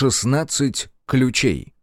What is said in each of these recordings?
16 ключей.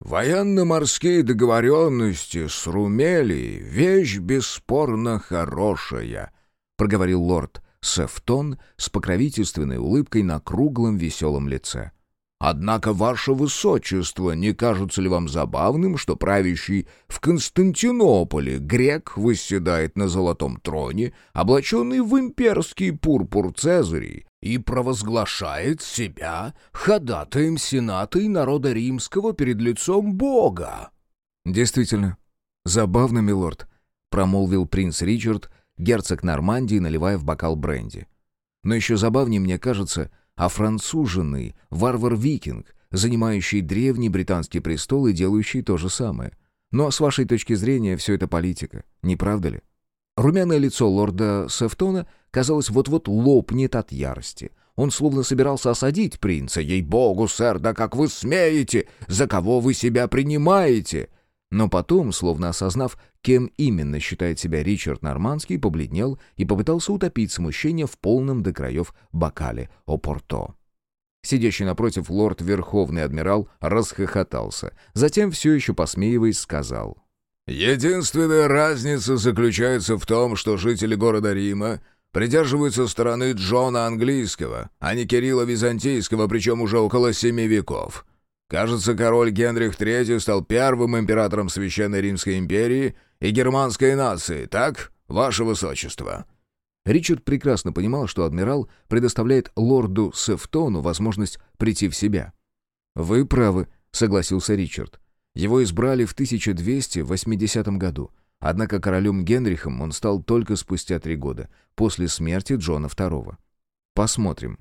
«Военно-морские договоренности с Румелией — вещь бесспорно хорошая», — проговорил лорд Сефтон с покровительственной улыбкой на круглом веселом лице. Однако, ваше высочество, не кажется ли вам забавным, что правящий в Константинополе грек восседает на золотом троне, облаченный в имперский пурпур Цезарей, и провозглашает себя ходатаем Сената и народа римского перед лицом Бога?» «Действительно, забавно, милорд», — промолвил принц Ричард, герцог Нормандии, наливая в бокал бренди. «Но еще забавнее, мне кажется, — а француженный варвар-викинг, занимающий древний британский престол и делающий то же самое. Но с вашей точки зрения все это политика, не правда ли? Румяное лицо лорда Сефтона, казалось, вот-вот лопнет от ярости. Он словно собирался осадить принца. «Ей-богу, сэр, да как вы смеете? За кого вы себя принимаете?» Но потом, словно осознав, кем именно считает себя Ричард Нормандский, побледнел и попытался утопить смущение в полном до краев бокале Опорто. Сидящий напротив лорд Верховный Адмирал расхохотался. Затем, все еще посмеиваясь, сказал. «Единственная разница заключается в том, что жители города Рима придерживаются стороны Джона Английского, а не Кирилла Византийского, причем уже около семи веков. Кажется, король Генрих III стал первым императором Священной Римской империи и германской нации, так, ваше высочество?» Ричард прекрасно понимал, что адмирал предоставляет лорду Сефтону возможность прийти в себя. «Вы правы», — согласился Ричард. Его избрали в 1280 году, однако королем Генрихом он стал только спустя три года, после смерти Джона II. Посмотрим,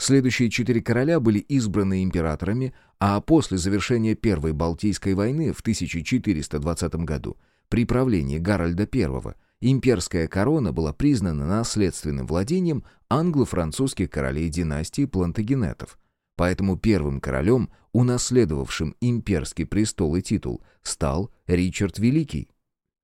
Следующие четыре короля были избраны императорами, а после завершения Первой Балтийской войны в 1420 году при правлении Гарольда I имперская корона была признана наследственным владением англо-французских королей династии Плантагенетов. Поэтому первым королем, унаследовавшим имперский престол и титул, стал Ричард Великий.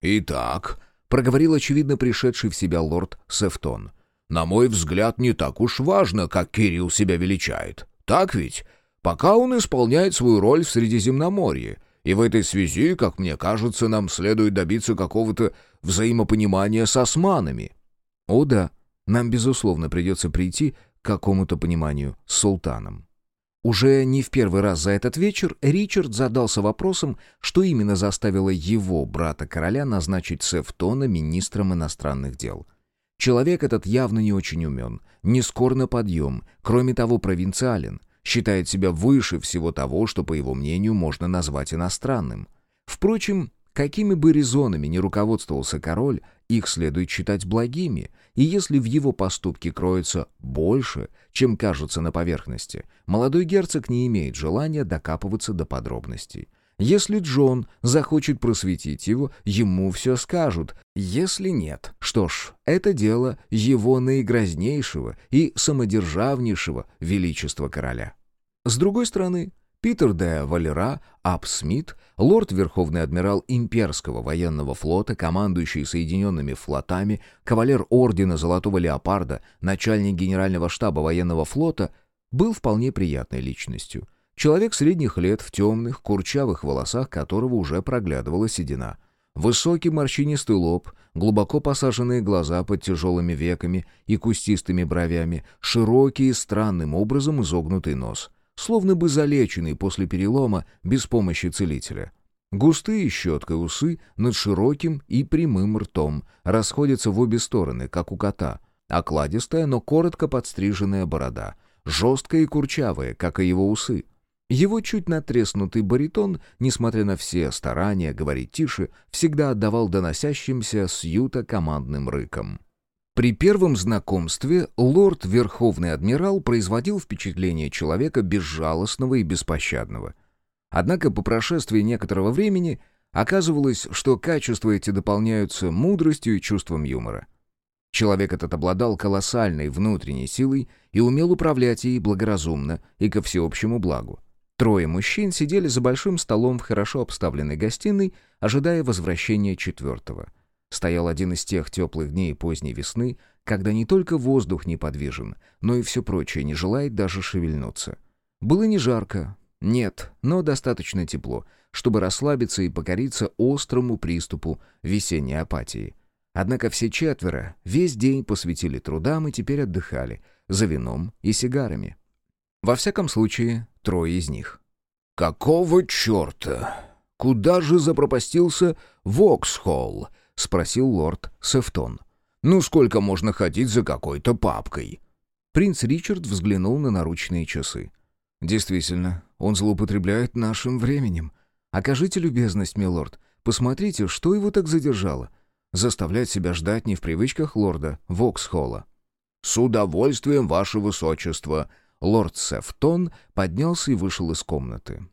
«Итак», — проговорил очевидно пришедший в себя лорд Сефтон, на мой взгляд, не так уж важно, как Кирилл себя величает. Так ведь? Пока он исполняет свою роль в Средиземноморье. И в этой связи, как мне кажется, нам следует добиться какого-то взаимопонимания с османами. О да, нам, безусловно, придется прийти к какому-то пониманию с султаном. Уже не в первый раз за этот вечер Ричард задался вопросом, что именно заставило его, брата-короля, назначить Сефтона министром иностранных дел — Человек этот явно не очень умен, не скор на подъем, кроме того провинциален, считает себя выше всего того, что, по его мнению, можно назвать иностранным. Впрочем, какими бы резонами ни руководствовался король, их следует считать благими, и если в его поступке кроется больше, чем кажется на поверхности, молодой герцог не имеет желания докапываться до подробностей. Если Джон захочет просветить его, ему все скажут. Если нет, что ж, это дело его наигрознейшего и самодержавнейшего величества короля. С другой стороны, Питер де Валера, Ап Смит, лорд-верховный адмирал имперского военного флота, командующий Соединенными флотами, кавалер ордена Золотого Леопарда, начальник генерального штаба военного флота, был вполне приятной личностью — Человек средних лет в темных, курчавых волосах которого уже проглядывала седина. Высокий морщинистый лоб, глубоко посаженные глаза под тяжелыми веками и кустистыми бровями, широкий и странным образом изогнутый нос, словно бы залеченный после перелома без помощи целителя. Густые щеткой усы над широким и прямым ртом расходятся в обе стороны, как у кота. Окладистая, но коротко подстриженная борода, жесткая и курчавая, как и его усы. Его чуть натреснутый баритон, несмотря на все старания говорить тише, всегда отдавал доносящимся с юта командным рыком. При первом знакомстве лорд Верховный Адмирал производил впечатление человека безжалостного и беспощадного. Однако по прошествии некоторого времени оказывалось, что качества эти дополняются мудростью и чувством юмора. Человек этот обладал колоссальной внутренней силой и умел управлять ей благоразумно и ко всеобщему благу. Трое мужчин сидели за большим столом в хорошо обставленной гостиной, ожидая возвращения четвертого. Стоял один из тех теплых дней поздней весны, когда не только воздух неподвижен, но и все прочее не желает даже шевельнуться. Было не жарко, нет, но достаточно тепло, чтобы расслабиться и покориться острому приступу весенней апатии. Однако все четверо весь день посвятили трудам и теперь отдыхали, за вином и сигарами. Во всяком случае, трое из них. «Какого черта? Куда же запропастился Воксхолл?» — спросил лорд Сефтон. «Ну сколько можно ходить за какой-то папкой?» Принц Ричард взглянул на наручные часы. «Действительно, он злоупотребляет нашим временем. Окажите любезность, милорд. Посмотрите, что его так задержало. Заставлять себя ждать не в привычках лорда Воксхолла». «С удовольствием, ваше высочество!» Лорд Сефтон поднялся и вышел из комнаты.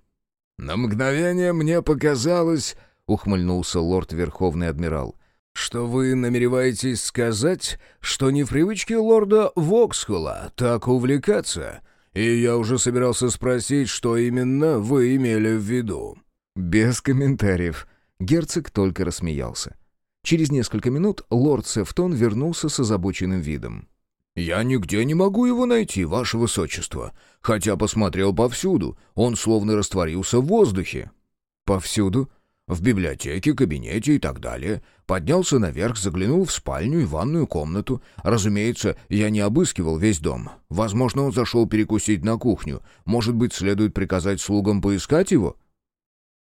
«На мгновение мне показалось...» — ухмыльнулся лорд Верховный Адмирал что вы намереваетесь сказать, что не в привычке лорда Воксхола так увлекаться, и я уже собирался спросить, что именно вы имели в виду». Без комментариев. Герцог только рассмеялся. Через несколько минут лорд Сефтон вернулся с озабоченным видом. «Я нигде не могу его найти, ваше высочество, хотя посмотрел повсюду, он словно растворился в воздухе». «Повсюду?» В библиотеке, кабинете и так далее. Поднялся наверх, заглянул в спальню и ванную комнату. Разумеется, я не обыскивал весь дом. Возможно, он зашел перекусить на кухню. Может быть, следует приказать слугам поискать его?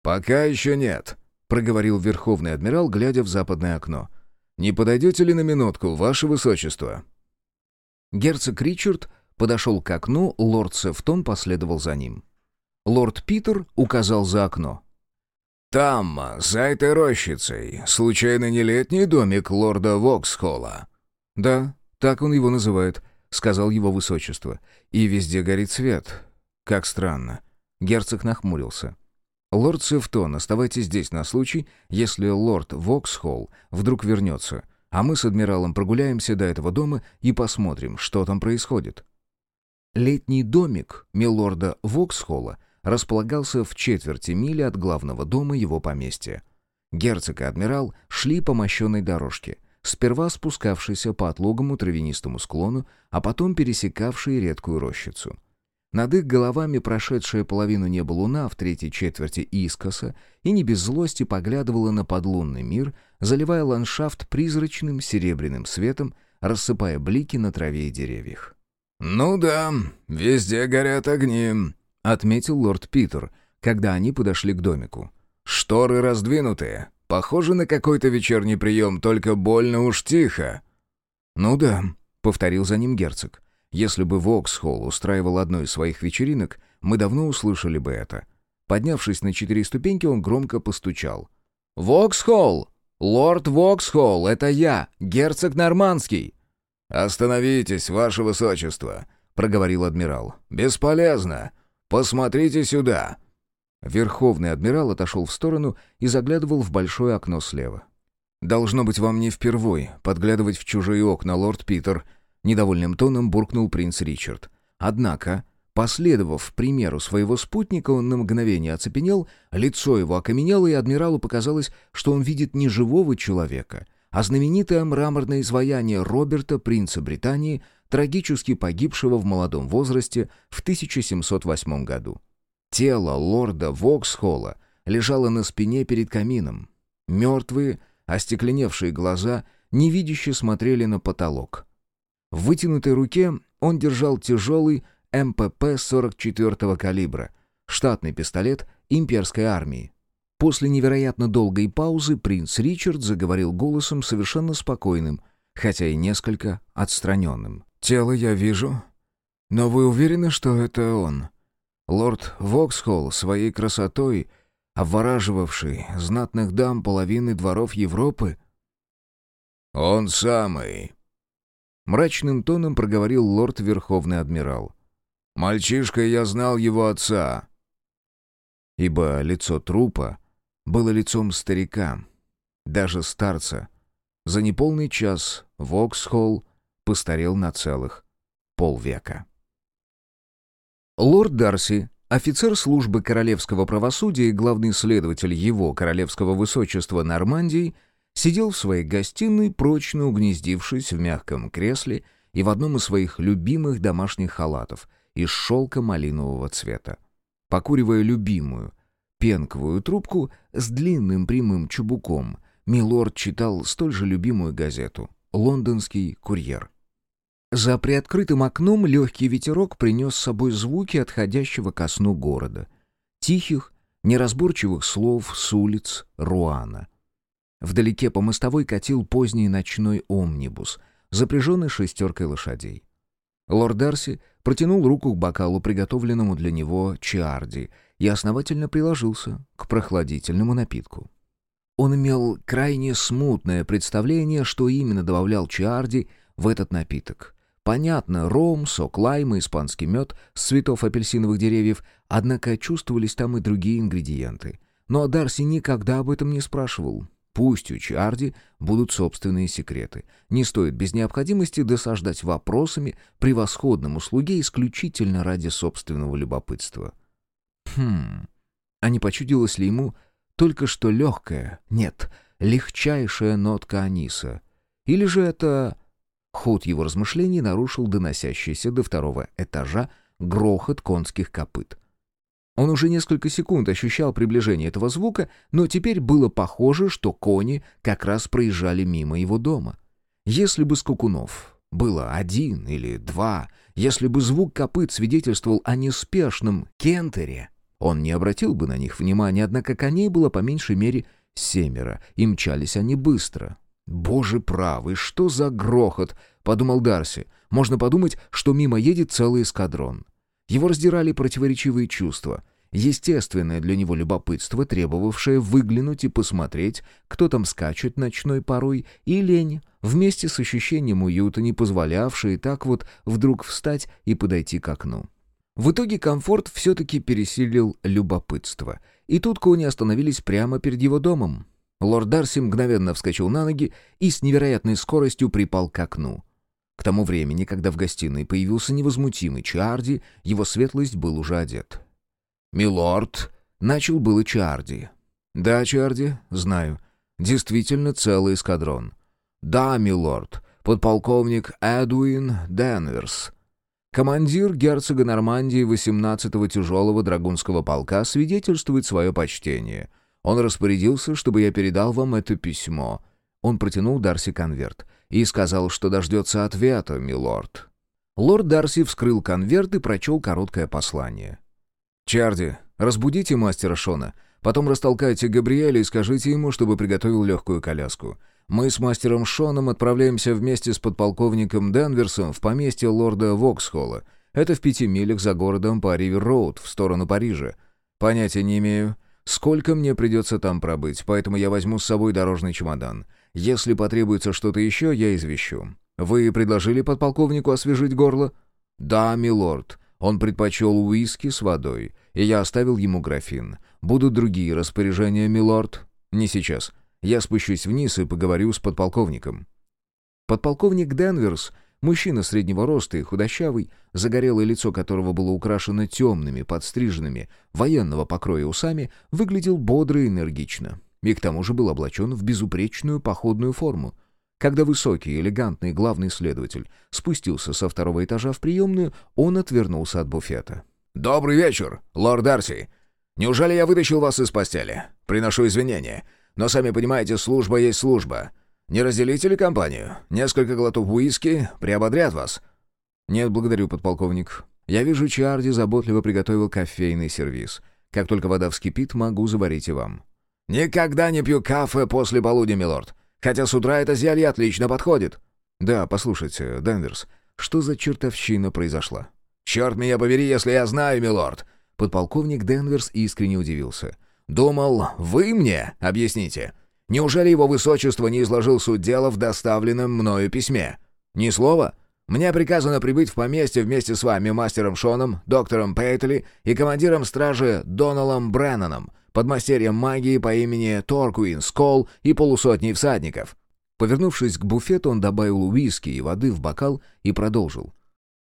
«Пока еще нет», — проговорил Верховный Адмирал, глядя в западное окно. «Не подойдете ли на минутку, ваше высочество?» Герцог Ричард подошел к окну, лорд Сефтон последовал за ним. Лорд Питер указал за окно. «Там, за этой рощицей, случайно не летний домик лорда Воксхолла?» «Да, так он его называет», — сказал его высочество. «И везде горит свет. Как странно». Герцог нахмурился. «Лорд Сефтон, оставайтесь здесь на случай, если лорд Воксхолл вдруг вернется, а мы с адмиралом прогуляемся до этого дома и посмотрим, что там происходит». Летний домик милорда Воксхолла располагался в четверти мили от главного дома его поместья. Герцог и адмирал шли по мощенной дорожке, сперва спускавшейся по отлогому травянистому склону, а потом пересекавшей редкую рощицу. Над их головами прошедшая половину неба луна в третьей четверти искоса и не без злости поглядывала на подлунный мир, заливая ландшафт призрачным серебряным светом, рассыпая блики на траве и деревьях. «Ну да, везде горят огни», отметил лорд Питер, когда они подошли к домику. «Шторы раздвинутые. Похоже на какой-то вечерний прием, только больно уж тихо». «Ну да», — повторил за ним герцог. «Если бы Воксхолл устраивал одну из своих вечеринок, мы давно услышали бы это». Поднявшись на четыре ступеньки, он громко постучал. «Воксхолл! Лорд Воксхолл, это я, герцог Нормандский!» «Остановитесь, ваше высочество», — проговорил адмирал. «Бесполезно. «Посмотрите сюда!» Верховный адмирал отошел в сторону и заглядывал в большое окно слева. «Должно быть вам не впервой подглядывать в чужие окна, лорд Питер», — недовольным тоном буркнул принц Ричард. Однако, последовав примеру своего спутника, он на мгновение оцепенел, лицо его окаменело, и адмиралу показалось, что он видит не живого человека, а знаменитое мраморное изваяние Роберта, принца Британии, трагически погибшего в молодом возрасте в 1708 году. Тело лорда Воксхолла лежало на спине перед камином. Мертвые, остекленевшие глаза невидяще смотрели на потолок. В вытянутой руке он держал тяжелый МПП 44-го калибра, штатный пистолет имперской армии. После невероятно долгой паузы принц Ричард заговорил голосом совершенно спокойным, хотя и несколько отстраненным. Тело я вижу. Но вы уверены, что это он? Лорд Воксхолл своей красотой, обвораживавший знатных дам половины дворов Европы? Он самый. Мрачным тоном проговорил лорд Верховный Адмирал. Мальчишка, я знал его отца. Ибо лицо трупа было лицом старика, даже старца. За неполный час Воксхолл постарел на целых полвека. Лорд Дарси, офицер службы королевского правосудия и главный следователь его королевского высочества Нормандии, сидел в своей гостиной, прочно угнездившись в мягком кресле и в одном из своих любимых домашних халатов, из шелка малинового цвета. Покуривая любимую, пенковую трубку с длинным прямым чубуком, Милорд читал столь же любимую газету «Лондонский курьер». За приоткрытым окном легкий ветерок принес с собой звуки отходящего ко сну города. Тихих, неразборчивых слов с улиц Руана. Вдалеке по мостовой катил поздний ночной омнибус, запряженный шестеркой лошадей. Лорд Дарси протянул руку к бокалу, приготовленному для него чиарди, и основательно приложился к прохладительному напитку. Он имел крайне смутное представление, что именно добавлял чиарди в этот напиток. Понятно, ром, сок лайма, испанский мед с цветов апельсиновых деревьев, однако чувствовались там и другие ингредиенты. Но Дарси никогда об этом не спрашивал. Пусть у Чарди будут собственные секреты. Не стоит без необходимости досаждать вопросами превосходному слуге исключительно ради собственного любопытства. Хм, а не почудилось ли ему только что легкая, нет, легчайшая нотка аниса? Или же это... Ход его размышлений нарушил доносящийся до второго этажа грохот конских копыт. Он уже несколько секунд ощущал приближение этого звука, но теперь было похоже, что кони как раз проезжали мимо его дома. Если бы Скукунов было один или два, если бы звук копыт свидетельствовал о неспешном кентере, он не обратил бы на них внимания, однако коней было по меньшей мере семеро, и мчались они быстро. «Боже правый, что за грохот!» — подумал Дарси. «Можно подумать, что мимо едет целый эскадрон». Его раздирали противоречивые чувства. Естественное для него любопытство, требовавшее выглянуть и посмотреть, кто там скачет ночной порой, и лень, вместе с ощущением уюта, не позволявшие так вот вдруг встать и подойти к окну. В итоге комфорт все-таки пересилил любопытство. И тут кони остановились прямо перед его домом. Лорд Дарси мгновенно вскочил на ноги и с невероятной скоростью припал к окну. К тому времени, когда в гостиной появился невозмутимый Чарди, его светлость был уже одет. «Милорд!» — начал было Чарди. «Да, Чарди, знаю. Действительно целый эскадрон». «Да, милорд, подполковник Эдуин Денверс». Командир герцога Нормандии 18-го тяжелого драгунского полка свидетельствует свое почтение. Он распорядился, чтобы я передал вам это письмо. Он протянул Дарси конверт и сказал, что дождется ответа, милорд. Лорд Дарси вскрыл конверт и прочел короткое послание. «Чарди, разбудите мастера Шона, потом растолкайте Габриэля и скажите ему, чтобы приготовил легкую коляску. Мы с мастером Шоном отправляемся вместе с подполковником Денверсом в поместье лорда Воксхолла. Это в пяти милях за городом по Ривер-Роуд, в сторону Парижа. Понятия не имею, сколько мне придется там пробыть, поэтому я возьму с собой дорожный чемодан. Если потребуется что-то еще, я извещу. Вы предложили подполковнику освежить горло? Да, милорд. Он предпочел уиски с водой, и я оставил ему графин. Будут другие распоряжения, милорд? Не сейчас. Я спущусь вниз и поговорю с подполковником. Подполковник Денверс, мужчина среднего роста и худощавый, загорелое лицо которого было украшено темными, подстриженными, военного покроя усами, выглядел бодро и энергично и к тому же был облачен в безупречную походную форму. Когда высокий, элегантный главный следователь спустился со второго этажа в приемную, он отвернулся от буфета. «Добрый вечер, лорд Дарси. Неужели я вытащил вас из постели? Приношу извинения. Но, сами понимаете, служба есть служба. Не разделите ли компанию? Несколько глотов уиски приободрят вас». «Нет, благодарю, подполковник. Я вижу, Чарди заботливо приготовил кофейный сервиз. Как только вода вскипит, могу заварить и вам». «Никогда не пью кафе после полудня, милорд. Хотя с утра это зелье отлично подходит». «Да, послушайте, Денверс, что за чертовщина произошла?» «Черт меня побери, если я знаю, милорд!» Подполковник Денверс искренне удивился. «Думал, вы мне объясните. Неужели его высочество не изложил суть дела в доставленном мною письме? Ни слова? Мне приказано прибыть в поместье вместе с вами, мастером Шоном, доктором Пейтли и командиром стражи Доналом Бреннаном, подмастерьем магии по имени Торкуин Скол и полусотней всадников». Повернувшись к буфету, он добавил уиски и воды в бокал и продолжил.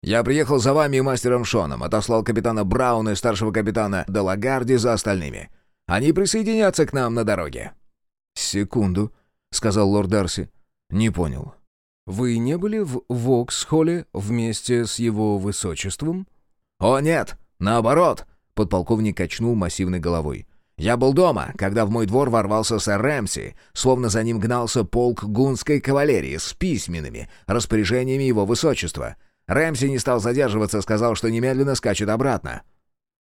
«Я приехал за вами и мастером Шоном, отослал капитана Брауна и старшего капитана Делагарди за остальными. Они присоединятся к нам на дороге». «Секунду», — сказал лорд Дарси. «Не понял. Вы не были в Воксхолле вместе с его высочеством?» «О нет, наоборот!» — подполковник качнул массивной головой. «Я был дома, когда в мой двор ворвался сэр Рэмси, словно за ним гнался полк гунской кавалерии с письменными распоряжениями его высочества. Рэмси не стал задерживаться, сказал, что немедленно скачет обратно».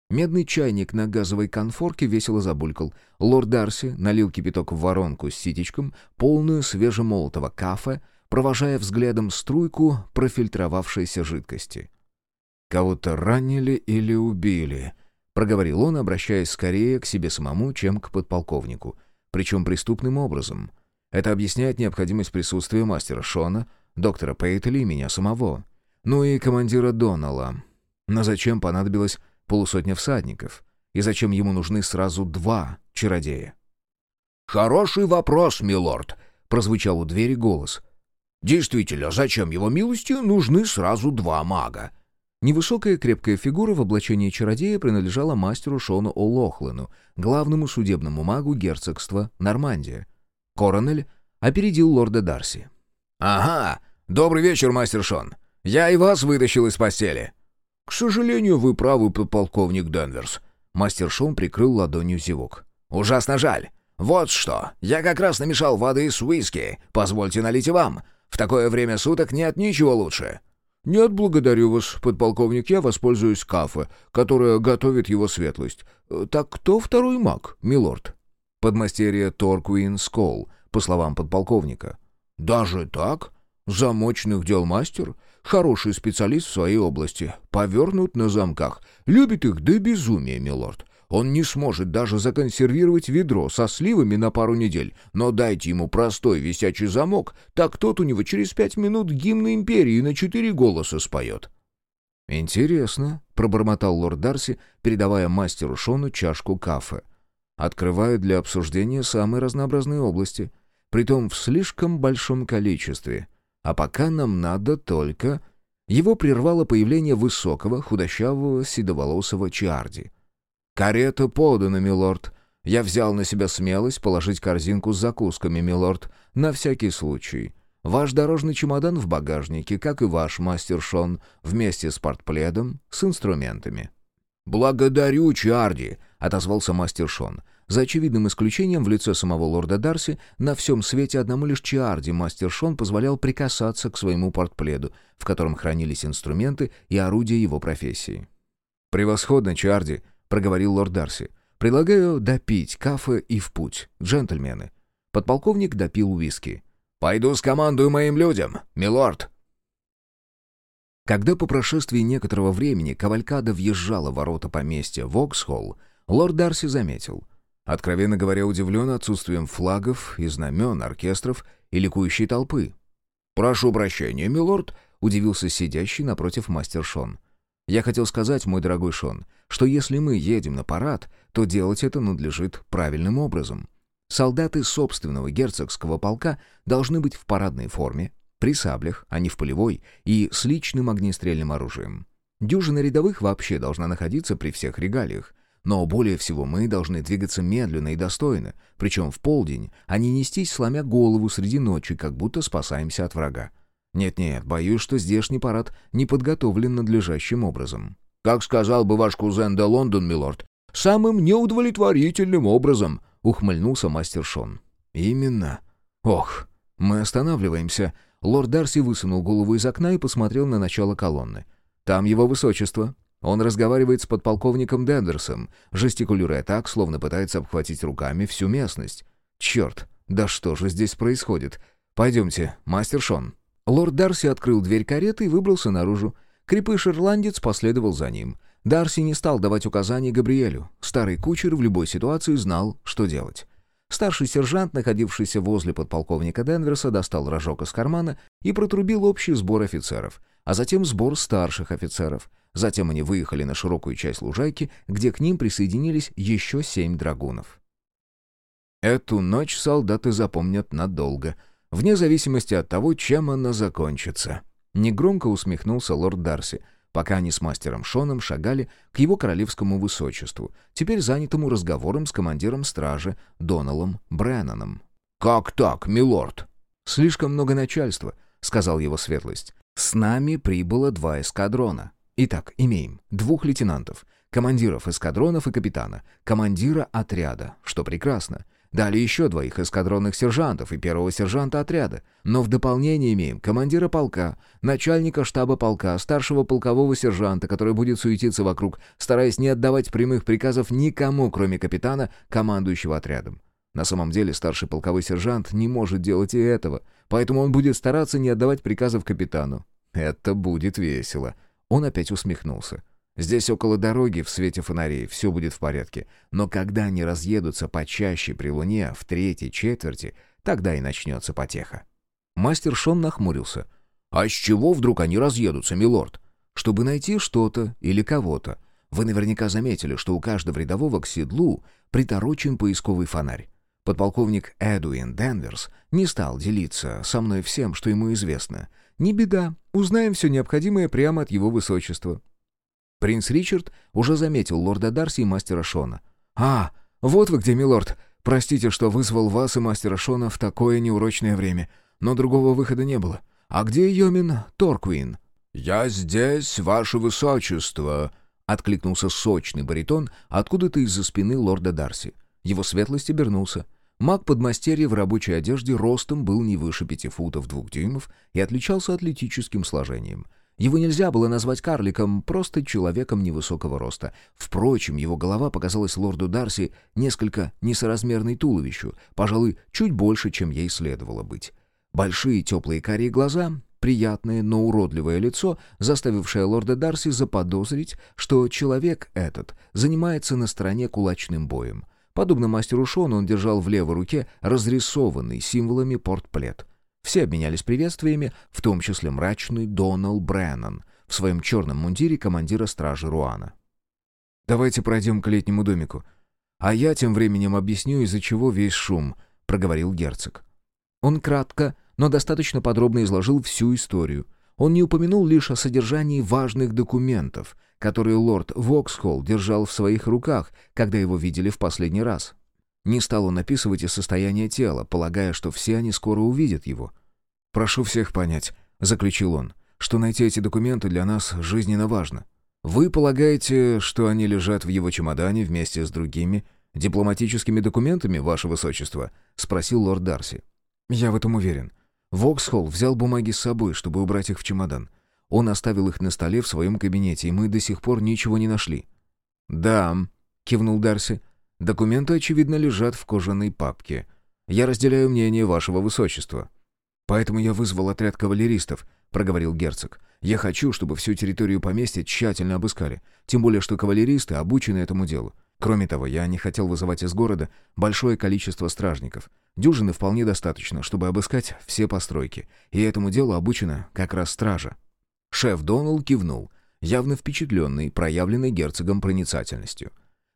Медный чайник на газовой конфорке весело забулькал. Лорд Дарси налил кипяток в воронку с ситечком, полную свежемолотого кафе, провожая взглядом струйку профильтровавшейся жидкости. «Кого-то ранили или убили», — проговорил он, обращаясь скорее к себе самому, чем к подполковнику. Причем преступным образом. Это объясняет необходимость присутствия мастера Шона, доктора Пейтеля и меня самого. Ну и командира Донала. Но зачем понадобилось полусотня всадников? И зачем ему нужны сразу два чародея? «Хороший вопрос, милорд», — прозвучал у двери голос. «Действительно, зачем его милости нужны сразу два мага? Невысокая крепкая фигура в облачении чародея принадлежала мастеру Шону О'Лохлену, главному судебному магу герцогства Нормандия. Коронель опередил лорда Дарси. «Ага! Добрый вечер, мастер Шон! Я и вас вытащил из постели!» «К сожалению, вы правы, полковник Денверс». Мастер Шон прикрыл ладонью зевок. «Ужасно жаль. Вот что, я как раз намешал воды с виски. Позвольте налить и вам. В такое время суток нет ничего лучше». «Нет, благодарю вас, подполковник, я воспользуюсь кафе, которое готовит его светлость. Так кто второй маг, милорд?» Подмастерье Торкуин Скол, по словам подполковника. «Даже так? Замочных дел мастер? Хороший специалист в своей области. Повернут на замках. Любит их до безумия, милорд. Он не сможет даже законсервировать ведро со сливами на пару недель, но дайте ему простой висячий замок, так тот у него через пять минут гимн империи на четыре голоса споет». «Интересно», — пробормотал лорд Дарси, передавая мастеру Шону чашку кафе. «Открывают для обсуждения самые разнообразные области, притом в слишком большом количестве. А пока нам надо только...» Его прервало появление высокого, худощавого, седоволосого Чиарди. «Карета подана, милорд. Я взял на себя смелость положить корзинку с закусками, милорд, на всякий случай. Ваш дорожный чемодан в багажнике, как и ваш мастер Шон, вместе с портпледом, с инструментами». «Благодарю, Чарди», — отозвался мастер Шон. За очевидным исключением в лице самого лорда Дарси, на всем свете одному лишь Чиарди мастер Шон позволял прикасаться к своему портпледу, в котором хранились инструменты и орудия его профессии. «Превосходно, Чиарди», — проговорил лорд Дарси. «Предлагаю допить кафе и в путь, джентльмены». Подполковник допил виски. «Пойду с командой моим людям, милорд». Когда по прошествии некоторого времени кавалькада въезжала в ворота поместья Воксхолл, лорд Дарси заметил. Откровенно говоря, удивлен отсутствием флагов и знамен, оркестров и ликующей толпы. «Прошу прощения, милорд», — удивился сидящий напротив мастер Шон. Я хотел сказать, мой дорогой Шон, что если мы едем на парад, то делать это надлежит правильным образом. Солдаты собственного герцогского полка должны быть в парадной форме, при саблях, а не в полевой, и с личным огнестрельным оружием. Дюжина рядовых вообще должна находиться при всех регалиях. Но более всего мы должны двигаться медленно и достойно, причем в полдень, а не нестись, сломя голову среди ночи, как будто спасаемся от врага. Нет-нет, боюсь, что здешний парад не подготовлен надлежащим образом. «Как сказал бы ваш кузен де Лондон, милорд, самым неудовлетворительным образом», — ухмыльнулся мастер Шон. «Именно. Ох, мы останавливаемся». Лорд Дарси высунул голову из окна и посмотрел на начало колонны. «Там его высочество. Он разговаривает с подполковником Дендерсом, жестикулируя так, словно пытается обхватить руками всю местность. Черт, да что же здесь происходит? Пойдемте, мастер Шон». Лорд Дарси открыл дверь кареты и выбрался наружу. Крепыш-ирландец последовал за ним. Дарси не стал давать указаний Габриэлю. Старый кучер в любой ситуации знал, что делать. Старший сержант, находившийся возле подполковника Денверса, достал рожок из кармана и протрубил общий сбор офицеров, а затем сбор старших офицеров. Затем они выехали на широкую часть лужайки, где к ним присоединились еще семь драгунов. Эту ночь солдаты запомнят надолго — вне зависимости от того, чем она закончится. Негромко усмехнулся лорд Дарси, пока они с мастером Шоном шагали к его королевскому высочеству, теперь занятому разговором с командиром стражи Доналом Бреннаном. «Как так, милорд?» «Слишком много начальства», — сказал его светлость. «С нами прибыло два эскадрона. Итак, имеем двух лейтенантов, командиров эскадронов и капитана, командира отряда, что прекрасно. Далее еще двоих эскадронных сержантов и первого сержанта отряда. Но в дополнение имеем командира полка, начальника штаба полка, старшего полкового сержанта, который будет суетиться вокруг, стараясь не отдавать прямых приказов никому, кроме капитана, командующего отрядом. На самом деле старший полковой сержант не может делать и этого, поэтому он будет стараться не отдавать приказов капитану. Это будет весело. Он опять усмехнулся. Здесь около дороги, в свете фонарей, все будет в порядке. Но когда они разъедутся почаще при луне, в третьей четверти, тогда и начнется потеха. Мастер Шон нахмурился. «А с чего вдруг они разъедутся, милорд?» «Чтобы найти что-то или кого-то. Вы наверняка заметили, что у каждого рядового к седлу приторочен поисковый фонарь. Подполковник Эдуин Денверс не стал делиться со мной всем, что ему известно. Не беда, узнаем все необходимое прямо от его высочества. Принц Ричард уже заметил лорда Дарси и мастера Шона. «А, вот вы где, милорд. Простите, что вызвал вас и мастера Шона в такое неурочное время, но другого выхода не было. А где Йомин Торквин?» «Я здесь, ваше высочество», — откликнулся сочный баритон откуда-то из-за спины лорда Дарси. Его светлость обернулся. Маг подмастерья в рабочей одежде ростом был не выше пяти футов двух дюймов и отличался атлетическим сложением — его нельзя было назвать карликом, просто человеком невысокого роста. Впрочем, его голова показалась лорду Дарси несколько несоразмерной туловищу, пожалуй, чуть больше, чем ей следовало быть. Большие теплые карие глаза, приятное, но уродливое лицо, заставившее лорда Дарси заподозрить, что человек этот занимается на стороне кулачным боем. Подобно мастеру Шону он держал в левой руке разрисованный символами портплет — все обменялись приветствиями, в том числе мрачный Доналд Бреннан в своем черном мундире командира стражи Руана. «Давайте пройдем к летнему домику. А я тем временем объясню, из-за чего весь шум», — проговорил герцог. Он кратко, но достаточно подробно изложил всю историю. Он не упомянул лишь о содержании важных документов, которые лорд Воксхолл держал в своих руках, когда его видели в последний раз. Не стал он описывать и состояние тела, полагая, что все они скоро увидят его. «Прошу всех понять», — заключил он, — «что найти эти документы для нас жизненно важно. Вы полагаете, что они лежат в его чемодане вместе с другими дипломатическими документами, ваше высочество?» — спросил лорд Дарси. «Я в этом уверен. Воксхолл взял бумаги с собой, чтобы убрать их в чемодан. Он оставил их на столе в своем кабинете, и мы до сих пор ничего не нашли». «Да», — кивнул Дарси, — «документы, очевидно, лежат в кожаной папке. Я разделяю мнение вашего высочества». «Поэтому я вызвал отряд кавалеристов», — проговорил герцог. «Я хочу, чтобы всю территорию поместья тщательно обыскали, тем более что кавалеристы обучены этому делу. Кроме того, я не хотел вызывать из города большое количество стражников. Дюжины вполне достаточно, чтобы обыскать все постройки, и этому делу обучена как раз стража». Шеф Доналл кивнул, явно впечатленный, проявленной герцогом проницательностью.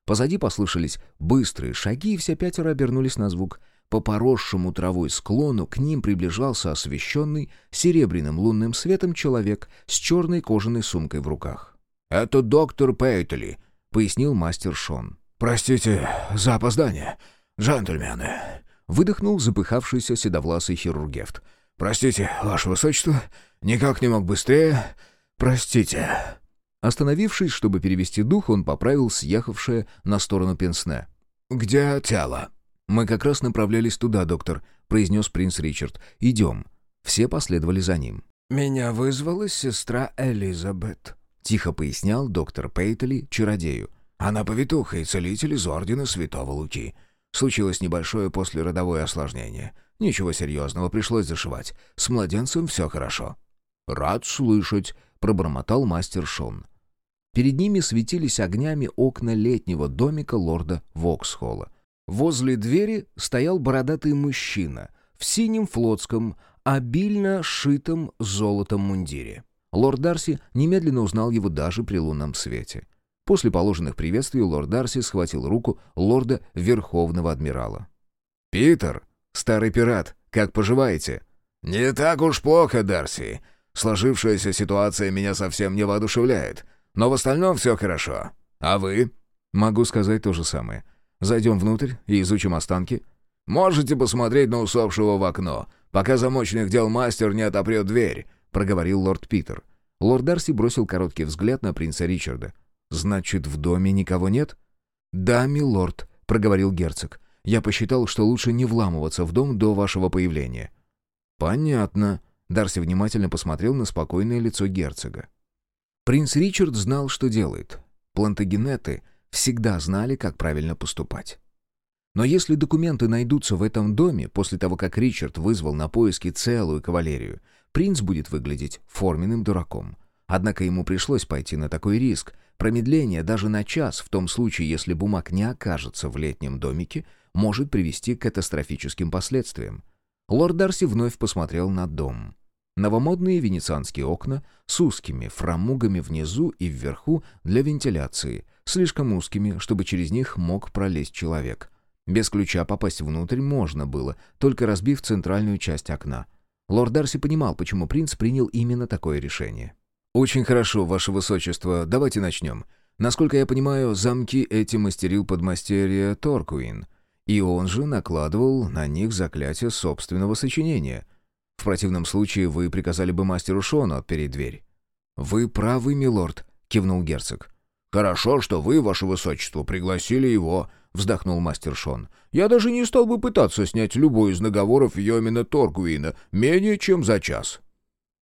Позади послышались быстрые шаги, и все пятеро обернулись на звук — по поросшему травой склону к ним приближался освещенный серебряным лунным светом человек с черной кожаной сумкой в руках. «Это доктор Пейтли», — пояснил мастер Шон. «Простите за опоздание, джентльмены», — выдохнул запыхавшийся седовласый хирургефт. «Простите, ваше высочество, никак не мог быстрее. Простите». Остановившись, чтобы перевести дух, он поправил съехавшее на сторону пенсне. «Где тело?» «Мы как раз направлялись туда, доктор», — произнес принц Ричард. «Идем». Все последовали за ним. «Меня вызвала сестра Элизабет», — тихо пояснял доктор Пейтли чародею. «Она повитуха и целитель из Ордена Святого Луки. Случилось небольшое послеродовое осложнение. Ничего серьезного, пришлось зашивать. С младенцем все хорошо». «Рад слышать», — пробормотал мастер Шон. Перед ними светились огнями окна летнего домика лорда Воксхолла. Возле двери стоял бородатый мужчина в синем флотском, обильно шитом золотом мундире. Лорд Дарси немедленно узнал его даже при лунном свете. После положенных приветствий лорд Дарси схватил руку лорда Верховного Адмирала. «Питер, старый пират, как поживаете?» «Не так уж плохо, Дарси. Сложившаяся ситуация меня совсем не воодушевляет. Но в остальном все хорошо. А вы?» «Могу сказать то же самое. Зайдем внутрь и изучим останки». «Можете посмотреть на усопшего в окно, пока замочных дел мастер не отопрет дверь», — проговорил лорд Питер. Лорд Дарси бросил короткий взгляд на принца Ричарда. «Значит, в доме никого нет?» «Да, милорд», — проговорил герцог. «Я посчитал, что лучше не вламываться в дом до вашего появления». «Понятно», — Дарси внимательно посмотрел на спокойное лицо герцога. Принц Ричард знал, что делает. Плантагенеты всегда знали, как правильно поступать. Но если документы найдутся в этом доме, после того, как Ричард вызвал на поиски целую кавалерию, принц будет выглядеть форменным дураком. Однако ему пришлось пойти на такой риск. Промедление даже на час, в том случае, если бумаг не окажется в летнем домике, может привести к катастрофическим последствиям. Лорд Дарси вновь посмотрел на дом. Новомодные венецианские окна с узкими фрамугами внизу и вверху для вентиляции, слишком узкими, чтобы через них мог пролезть человек. Без ключа попасть внутрь можно было, только разбив центральную часть окна. Лорд Дарси понимал, почему принц принял именно такое решение. «Очень хорошо, ваше высочество, давайте начнем. Насколько я понимаю, замки эти мастерил подмастерье Торкуин, и он же накладывал на них заклятие собственного сочинения. В противном случае вы приказали бы мастеру Шону отпереть дверь». «Вы правы, милорд», — кивнул герцог. «Хорошо, что вы, ваше высочество, пригласили его», — вздохнул мастер Шон. «Я даже не стал бы пытаться снять любой из наговоров Йомина Торквина менее чем за час».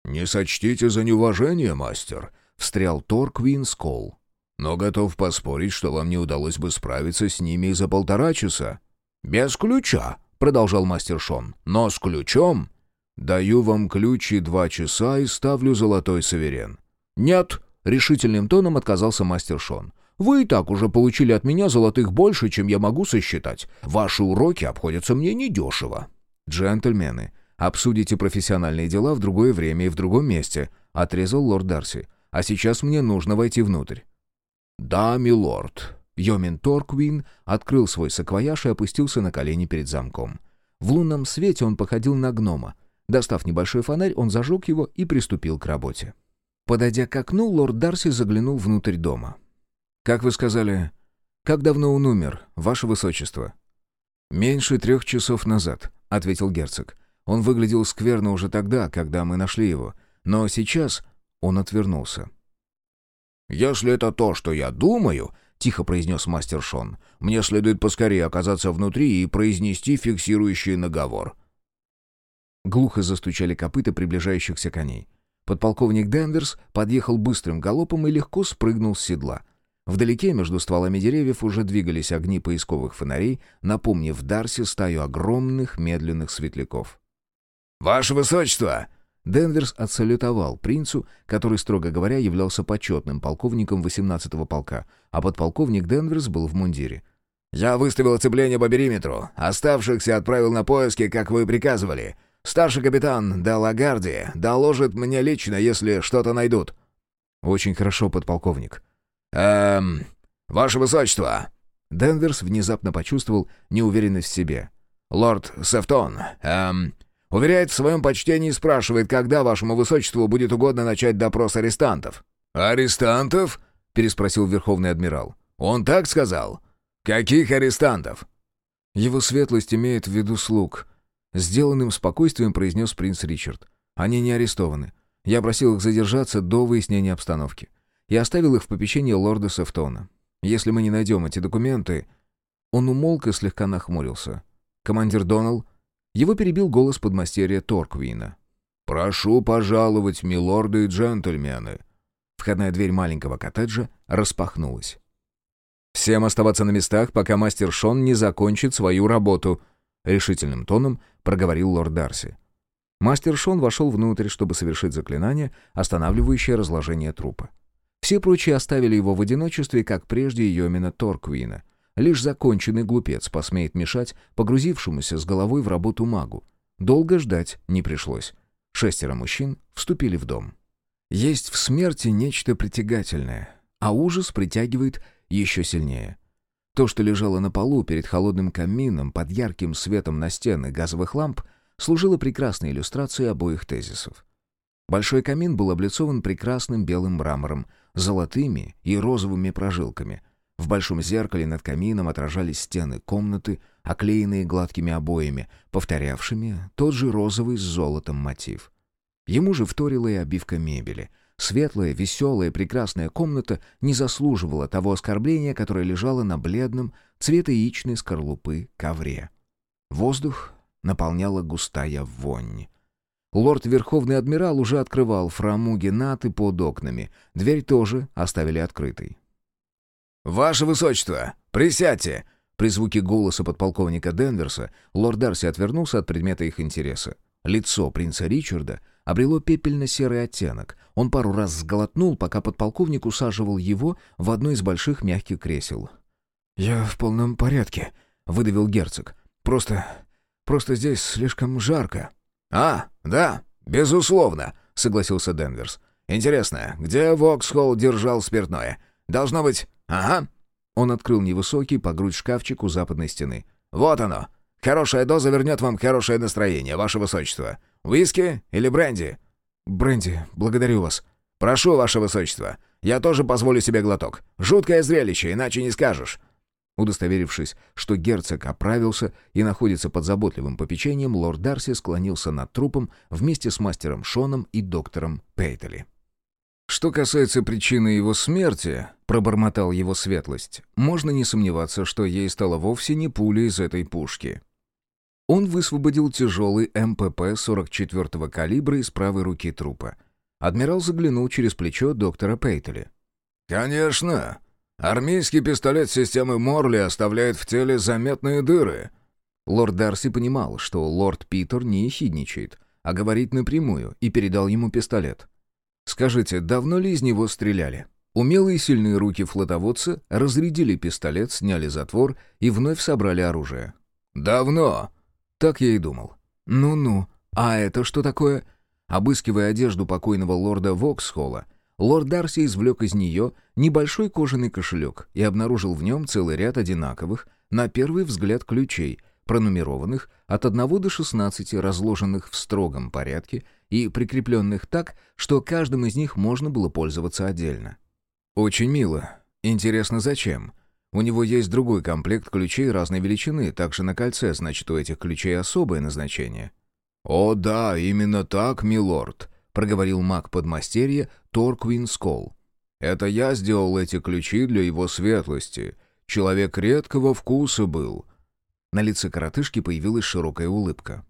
«Не сочтите за неуважение, мастер», — встрял Торквин Скол. «Но готов поспорить, что вам не удалось бы справиться с ними за полтора часа». «Без ключа», — продолжал мастер Шон. «Но с ключом...» «Даю вам ключи два часа и ставлю золотой суверен». «Нет», — решительным тоном отказался мастер Шон. Вы и так уже получили от меня золотых больше, чем я могу сосчитать. Ваши уроки обходятся мне недешево». «Джентльмены, обсудите профессиональные дела в другое время и в другом месте», — отрезал лорд Дарси. «А сейчас мне нужно войти внутрь». «Да, милорд». Йомин Торквин открыл свой саквояж и опустился на колени перед замком. В лунном свете он походил на гнома. Достав небольшой фонарь, он зажег его и приступил к работе. Подойдя к окну, лорд Дарси заглянул внутрь дома. «Как вы сказали, как давно он умер, ваше высочество?» «Меньше трех часов назад», — ответил герцог. «Он выглядел скверно уже тогда, когда мы нашли его, но сейчас он отвернулся». «Если это то, что я думаю», — тихо произнес мастер Шон, «мне следует поскорее оказаться внутри и произнести фиксирующий наговор». Глухо застучали копыта приближающихся коней. Подполковник Денверс подъехал быстрым галопом и легко спрыгнул с седла — Вдалеке между стволами деревьев уже двигались огни поисковых фонарей, напомнив Дарси стаю огромных медленных светляков. «Ваше высочество!» Денверс отсалютовал принцу, который, строго говоря, являлся почетным полковником 18-го полка, а подполковник Денверс был в мундире. «Я выставил оцепление по периметру. Оставшихся отправил на поиски, как вы приказывали. Старший капитан Далагарди доложит мне лично, если что-то найдут». «Очень хорошо, подполковник. «Эм... Ваше Высочество!» Денверс внезапно почувствовал неуверенность в себе. «Лорд Сефтон, эм... Уверяет в своем почтении и спрашивает, когда вашему высочеству будет угодно начать допрос арестантов». «Арестантов?» — переспросил Верховный Адмирал. «Он так сказал? Каких арестантов?» «Его светлость имеет в виду слуг», — сделанным спокойствием произнес принц Ричард. «Они не арестованы. Я просил их задержаться до выяснения обстановки и оставил их в попечении лорда Сефтона. Если мы не найдем эти документы...» Он умолк и слегка нахмурился. «Командир Доналл...» Его перебил голос подмастерья Торквина. «Прошу пожаловать, милорды и джентльмены!» Входная дверь маленького коттеджа распахнулась. «Всем оставаться на местах, пока мастер Шон не закончит свою работу», — решительным тоном проговорил лорд Дарси. Мастер Шон вошел внутрь, чтобы совершить заклинание, останавливающее разложение трупа. Все прочие оставили его в одиночестве, как прежде Йомина Торквина. Лишь законченный глупец посмеет мешать погрузившемуся с головой в работу магу. Долго ждать не пришлось. Шестеро мужчин вступили в дом. Есть в смерти нечто притягательное, а ужас притягивает еще сильнее. То, что лежало на полу перед холодным камином под ярким светом на стены газовых ламп, служило прекрасной иллюстрацией обоих тезисов. Большой камин был облицован прекрасным белым мрамором, золотыми и розовыми прожилками. В большом зеркале над камином отражались стены комнаты, оклеенные гладкими обоями, повторявшими тот же розовый с золотом мотив. Ему же вторила и обивка мебели. Светлая, веселая, прекрасная комната не заслуживала того оскорбления, которое лежало на бледном, цвета яичной скорлупы ковре. Воздух наполняла густая вонь. Лорд Верховный Адмирал уже открывал фрамуги наты под окнами. Дверь тоже оставили открытой. «Ваше Высочество, присядьте!» При звуке голоса подполковника Денверса лорд Дарси отвернулся от предмета их интереса. Лицо принца Ричарда обрело пепельно-серый оттенок. Он пару раз сглотнул, пока подполковник усаживал его в одно из больших мягких кресел. «Я в полном порядке», — выдавил герцог. «Просто... просто здесь слишком жарко». «А, да, безусловно», — согласился Денверс. «Интересно, где Воксхолл держал спиртное? Должно быть... Ага». Он открыл невысокий по грудь шкафчик у западной стены. «Вот оно. Хорошая доза вернет вам хорошее настроение, ваше высочество. Виски или бренди?» «Бренди, благодарю вас». «Прошу, ваше высочество. Я тоже позволю себе глоток. Жуткое зрелище, иначе не скажешь. Удостоверившись, что герцог оправился и находится под заботливым попечением, лорд Дарси склонился над трупом вместе с мастером Шоном и доктором Пейтели. «Что касается причины его смерти», — пробормотал его светлость, «можно не сомневаться, что ей стало вовсе не пуля из этой пушки». Он высвободил тяжелый МПП 44-го калибра из правой руки трупа. Адмирал заглянул через плечо доктора Пейтели. «Конечно. Армейский пистолет системы Морли оставляет в теле заметные дыры». Лорд Дарси понимал, что лорд Питер не ехидничает, а говорит напрямую, и передал ему пистолет. «Скажите, давно ли из него стреляли?» Умелые сильные руки флотоводца разрядили пистолет, сняли затвор и вновь собрали оружие. «Давно!» Так я и думал. «Ну-ну, а это что такое?» Обыскивая одежду покойного лорда Воксхолла, Лорд Дарси извлек из нее небольшой кожаный кошелек и обнаружил в нем целый ряд одинаковых, на первый взгляд, ключей, пронумерованных от 1 до 16, разложенных в строгом порядке и прикрепленных так, что каждым из них можно было пользоваться отдельно. «Очень мило. Интересно, зачем?» У него есть другой комплект ключей разной величины, также на кольце, значит, у этих ключей особое назначение. «О да, именно так, милорд», — проговорил маг подмастерья Торквин Скол. «Это я сделал эти ключи для его светлости. Человек редкого вкуса был». На лице коротышки появилась широкая улыбка.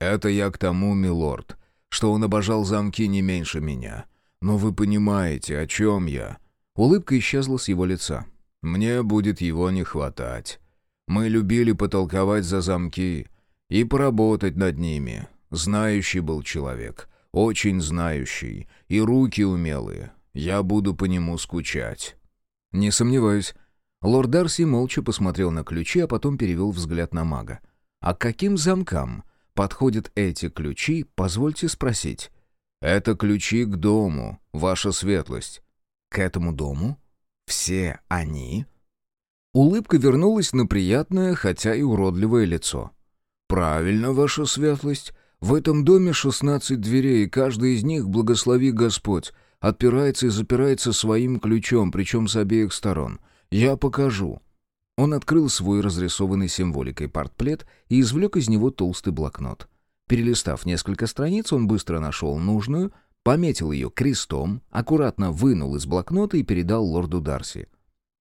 «Это я к тому, милорд, что он обожал замки не меньше меня. Но вы понимаете, о чем я?» Улыбка исчезла с его лица. «Мне будет его не хватать. Мы любили потолковать за замки и поработать над ними. Знающий был человек, очень знающий, и руки умелые. Я буду по нему скучать». «Не сомневаюсь». Лорд Дарси молча посмотрел на ключи, а потом перевел взгляд на мага. «А каким замкам подходят эти ключи, позвольте спросить?» «Это ключи к дому, ваша светлость». «К этому дому? Все они?» Улыбка вернулась на приятное, хотя и уродливое лицо. «Правильно, ваша светлость. В этом доме шестнадцать дверей, и каждая из них, благослови Господь, отпирается и запирается своим ключом, причем с обеих сторон. Я покажу». Он открыл свой разрисованный символикой портплет и извлек из него толстый блокнот. Перелистав несколько страниц, он быстро нашел нужную, пометил ее крестом, аккуратно вынул из блокнота и передал лорду Дарси.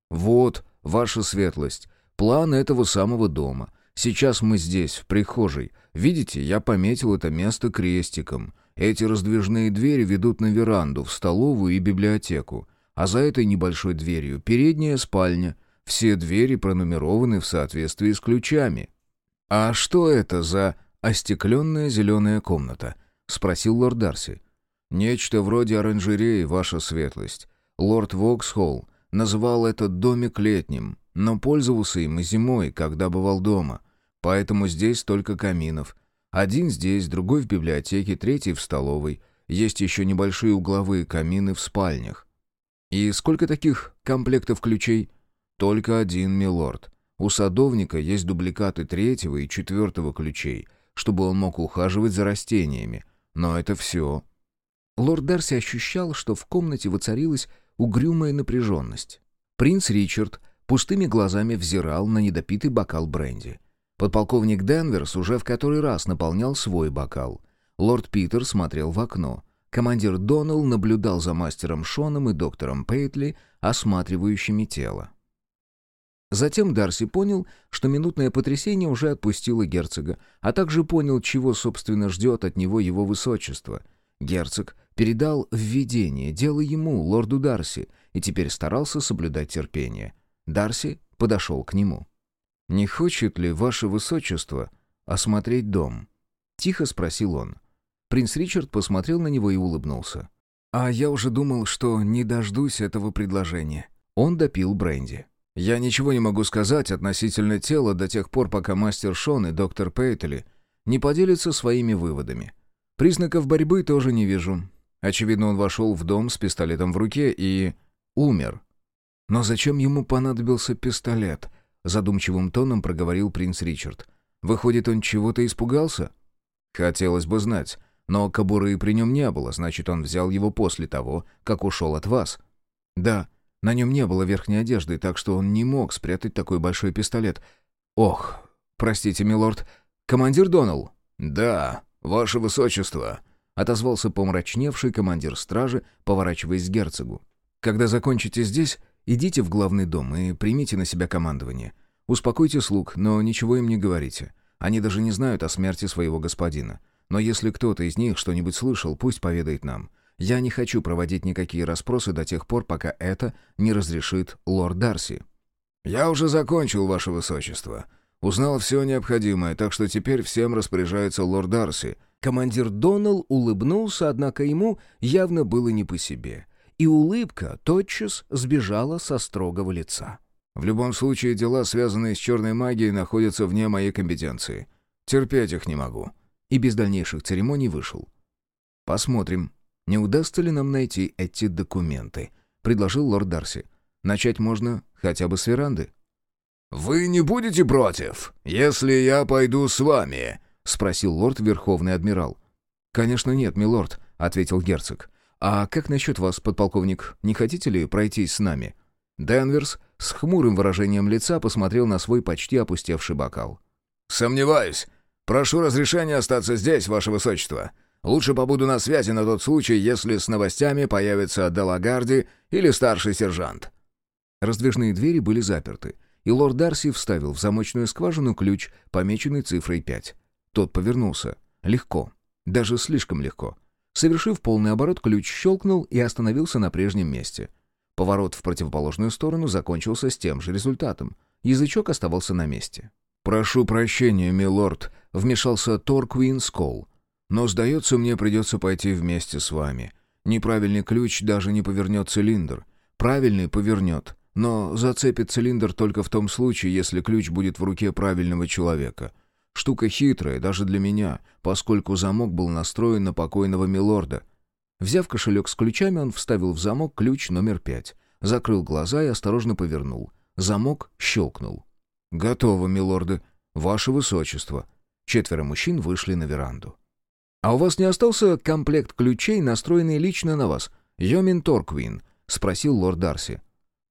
«Вот, ваша светлость, план этого самого дома. Сейчас мы здесь, в прихожей. Видите, я пометил это место крестиком. Эти раздвижные двери ведут на веранду, в столовую и библиотеку. А за этой небольшой дверью передняя спальня. Все двери пронумерованы в соответствии с ключами. «А что это за остекленная зеленая комната?» — спросил лорд Дарси. «Нечто вроде оранжереи, ваша светлость. Лорд Воксхолл называл этот домик летним, но пользовался им и зимой, когда бывал дома. Поэтому здесь только каминов. Один здесь, другой в библиотеке, третий в столовой. Есть еще небольшие угловые камины в спальнях. И сколько таких комплектов ключей? Только один, милорд. У садовника есть дубликаты третьего и четвертого ключей, чтобы он мог ухаживать за растениями. Но это все. Лорд Дарси ощущал, что в комнате воцарилась угрюмая напряженность. Принц Ричард пустыми глазами взирал на недопитый бокал бренди. Подполковник Денверс уже в который раз наполнял свой бокал. Лорд Питер смотрел в окно. командир Доннелл наблюдал за мастером Шоном и доктором Пейтли, осматривающими тело. Затем Дарси понял, что минутное потрясение уже отпустило герцога, а также понял, чего, собственно, ждет от него его высочество. Герцог передал введение дела ему, лорду Дарси, и теперь старался соблюдать терпение. Дарси подошел к нему. «Не хочет ли ваше высочество осмотреть дом?» — тихо спросил он. Принц Ричард посмотрел на него и улыбнулся. «А я уже думал, что не дождусь этого предложения». Он допил бренди. «Я ничего не могу сказать относительно тела до тех пор, пока мастер Шон и доктор Пейтели не поделятся своими выводами. Признаков борьбы тоже не вижу. Очевидно, он вошел в дом с пистолетом в руке и... умер. Но зачем ему понадобился пистолет?» Задумчивым тоном проговорил принц Ричард. «Выходит, он чего-то испугался?» «Хотелось бы знать. Но кобуры при нем не было, значит, он взял его после того, как ушел от вас». «Да, на нем не было верхней одежды, так что он не мог спрятать такой большой пистолет. Ох, простите, милорд. Командир Доналл?» «Да, ваше высочество», — отозвался помрачневший командир стражи, поворачиваясь к герцогу. «Когда закончите здесь, идите в главный дом и примите на себя командование. Успокойте слуг, но ничего им не говорите. Они даже не знают о смерти своего господина. Но если кто-то из них что-нибудь слышал, пусть поведает нам. Я не хочу проводить никакие расспросы до тех пор, пока это не разрешит лорд Дарси». «Я уже закончил, ваше высочество. Узнал все необходимое, так что теперь всем распоряжается лорд Дарси». Командир Доналл улыбнулся, однако ему явно было не по себе. И улыбка тотчас сбежала со строгого лица. «В любом случае, дела, связанные с черной магией, находятся вне моей компетенции. Терпеть их не могу». И без дальнейших церемоний вышел. «Посмотрим», не удастся ли нам найти эти документы?» — предложил лорд Дарси. «Начать можно хотя бы с веранды». «Вы не будете против, если я пойду с вами?» — спросил лорд Верховный Адмирал. «Конечно нет, милорд», — ответил герцог. «А как насчет вас, подполковник? Не хотите ли пройтись с нами?» Денверс с хмурым выражением лица посмотрел на свой почти опустевший бокал. «Сомневаюсь. Прошу разрешения остаться здесь, ваше высочество. Лучше побуду на связи на тот случай, если с новостями появится Делагарди или старший сержант». Раздвижные двери были заперты, и лорд Дарси вставил в замочную скважину ключ, помеченный цифрой 5. Тот повернулся. Легко. Даже слишком легко. Совершив полный оборот, ключ щелкнул и остановился на прежнем месте. Поворот в противоположную сторону закончился с тем же результатом. Язычок оставался на месте. «Прошу прощения, милорд», — вмешался Торквин Скол. Но, сдается, мне придется пойти вместе с вами. Неправильный ключ даже не повернет цилиндр. Правильный повернет, но зацепит цилиндр только в том случае, если ключ будет в руке правильного человека. Штука хитрая даже для меня, поскольку замок был настроен на покойного милорда. Взяв кошелек с ключами, он вставил в замок ключ номер пять, закрыл глаза и осторожно повернул. Замок щелкнул. «Готово, милорды. Ваше высочество». Четверо мужчин вышли на веранду. «А у вас не остался комплект ключей, настроенный лично на вас? Йомин Торквин?» — спросил лорд Дарси.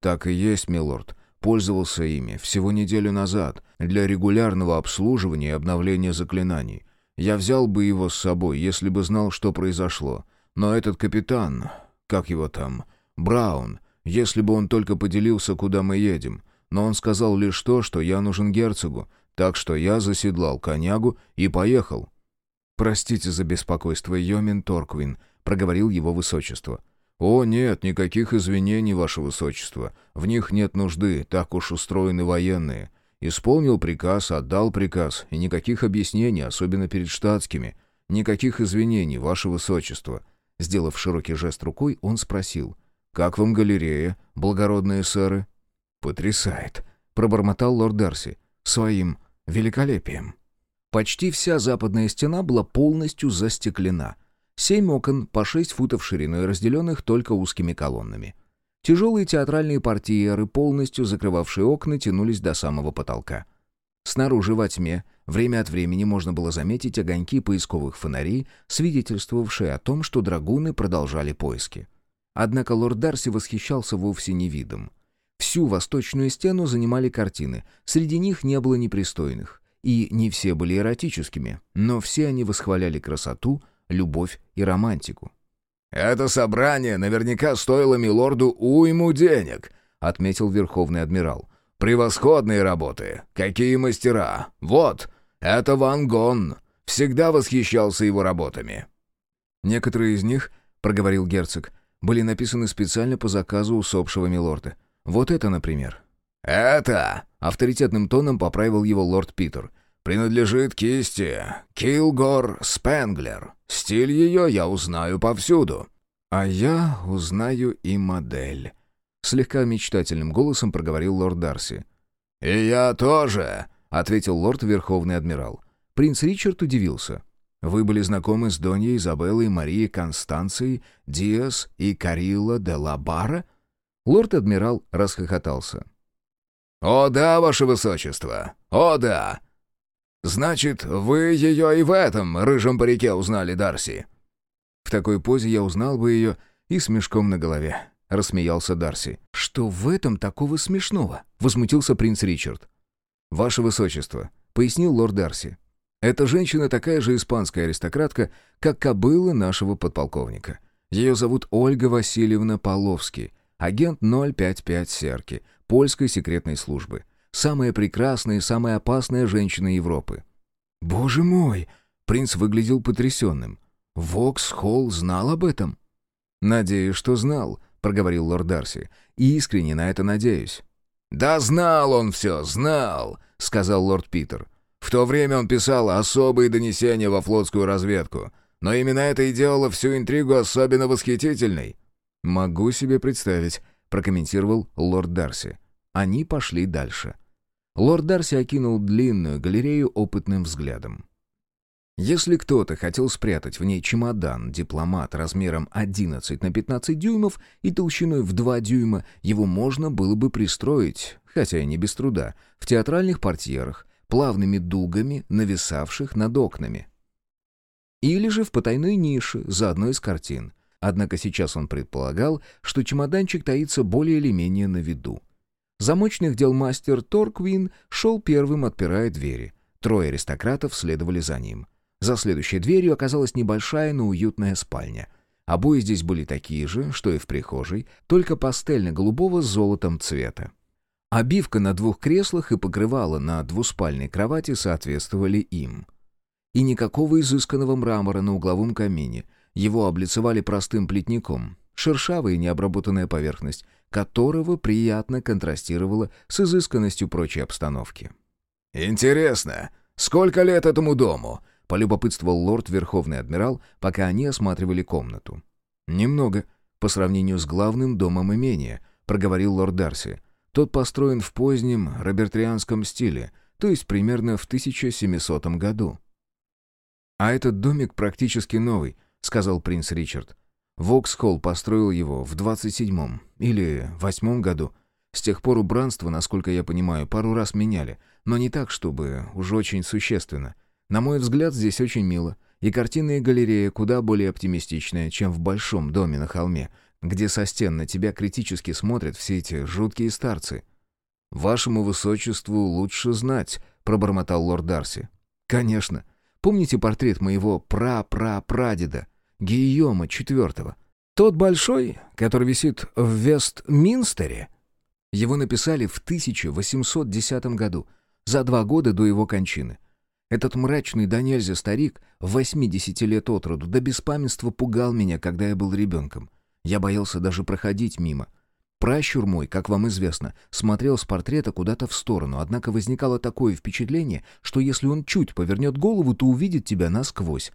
«Так и есть, милорд. Пользовался ими всего неделю назад для регулярного обслуживания и обновления заклинаний. Я взял бы его с собой, если бы знал, что произошло. Но этот капитан, как его там, Браун, если бы он только поделился, куда мы едем. Но он сказал лишь то, что я нужен герцогу, так что я заседлал конягу и поехал». «Простите за беспокойство, Йомин Торквин», — проговорил его высочество. «О, нет, никаких извинений, ваше высочество. В них нет нужды, так уж устроены военные. Исполнил приказ, отдал приказ, и никаких объяснений, особенно перед штатскими. Никаких извинений, ваше высочество». Сделав широкий жест рукой, он спросил. «Как вам галерея, благородные сэры?» «Потрясает», — пробормотал лорд Дарси. «Своим великолепием». Почти вся западная стена была полностью застеклена. Семь окон по шесть футов шириной, разделенных только узкими колоннами. Тяжелые театральные портьеры, полностью закрывавшие окна, тянулись до самого потолка. Снаружи во тьме время от времени можно было заметить огоньки поисковых фонарей, свидетельствовавшие о том, что драгуны продолжали поиски. Однако лорд Дарси восхищался вовсе не видом. Всю восточную стену занимали картины, среди них не было непристойных. И не все были эротическими, но все они восхваляли красоту, любовь и романтику. «Это собрание наверняка стоило милорду уйму денег», — отметил Верховный Адмирал. «Превосходные работы! Какие мастера! Вот, это Ван Гон! Всегда восхищался его работами». «Некоторые из них, — проговорил герцог, — были написаны специально по заказу усопшего милорда. Вот это, например». «Это!» — авторитетным тоном поправил его лорд Питер. «Принадлежит кисти Килгор Спенглер. Стиль ее я узнаю повсюду». «А я узнаю и модель», — слегка мечтательным голосом проговорил лорд Дарси. «И я тоже», — ответил лорд Верховный Адмирал. Принц Ричард удивился. «Вы были знакомы с Доньей Изабеллой Марией Констанцией Диас и Карилла де ла Бара?» Лорд-адмирал расхохотался. «О да, ваше высочество! О да! Значит, вы ее и в этом рыжем парике узнали, Дарси?» В такой позе я узнал бы ее и с мешком на голове. Рассмеялся Дарси. «Что в этом такого смешного?» Возмутился принц Ричард. «Ваше высочество», — пояснил лорд Дарси. «Эта женщина такая же испанская аристократка, как кобыла нашего подполковника. Ее зовут Ольга Васильевна Половский, агент 055 Серки, польской секретной службы. Самая прекрасная и самая опасная женщина Европы». «Боже мой!» Принц выглядел потрясенным. «Вокс Холл знал об этом?» «Надеюсь, что знал», — проговорил лорд Дарси. «И искренне на это надеюсь». «Да знал он все, знал», — сказал лорд Питер. «В то время он писал особые донесения во флотскую разведку. Но именно это и делало всю интригу особенно восхитительной». «Могу себе представить», — прокомментировал лорд Дарси. Они пошли дальше. Лорд Дарси окинул длинную галерею опытным взглядом. Если кто-то хотел спрятать в ней чемодан, дипломат размером 11 на 15 дюймов и толщиной в 2 дюйма, его можно было бы пристроить, хотя и не без труда, в театральных портьерах, плавными дугами, нависавших над окнами. Или же в потайной нише за одной из картин. Однако сейчас он предполагал, что чемоданчик таится более или менее на виду. Замочных дел мастер Торквин шел первым, отпирая двери. Трое аристократов следовали за ним. За следующей дверью оказалась небольшая, но уютная спальня. Обои здесь были такие же, что и в прихожей, только пастельно-голубого с золотом цвета. Обивка на двух креслах и покрывало на двуспальной кровати соответствовали им. И никакого изысканного мрамора на угловом камине. Его облицевали простым плетником, шершавая необработанная поверхность, которого приятно контрастировала с изысканностью прочей обстановки. «Интересно, сколько лет этому дому?» — полюбопытствовал лорд Верховный Адмирал, пока они осматривали комнату. «Немного, по сравнению с главным домом имения», — проговорил лорд Дарси. «Тот построен в позднем робертрианском стиле, то есть примерно в 1700 году». «А этот домик практически новый», — сказал принц Ричард. «Воксхолл построил его в 27-м или 8 году. С тех пор убранство, насколько я понимаю, пару раз меняли, но не так, чтобы уж очень существенно. На мой взгляд, здесь очень мило. И картинная галерея куда более оптимистичная, чем в большом доме на холме, где со стен на тебя критически смотрят все эти жуткие старцы. «Вашему высочеству лучше знать», — пробормотал лорд Дарси. «Конечно. Помните портрет моего пра-пра-прадеда, Гийома IV? Тот большой, который висит в Вестминстере?» Его написали в 1810 году, за два года до его кончины. Этот мрачный нельзя старик, 80 лет от роду, до беспамятства пугал меня, когда я был ребенком. Я боялся даже проходить мимо. Пращур мой, как вам известно, смотрел с портрета куда-то в сторону, однако возникало такое впечатление, что если он чуть повернет голову, то увидит тебя насквозь.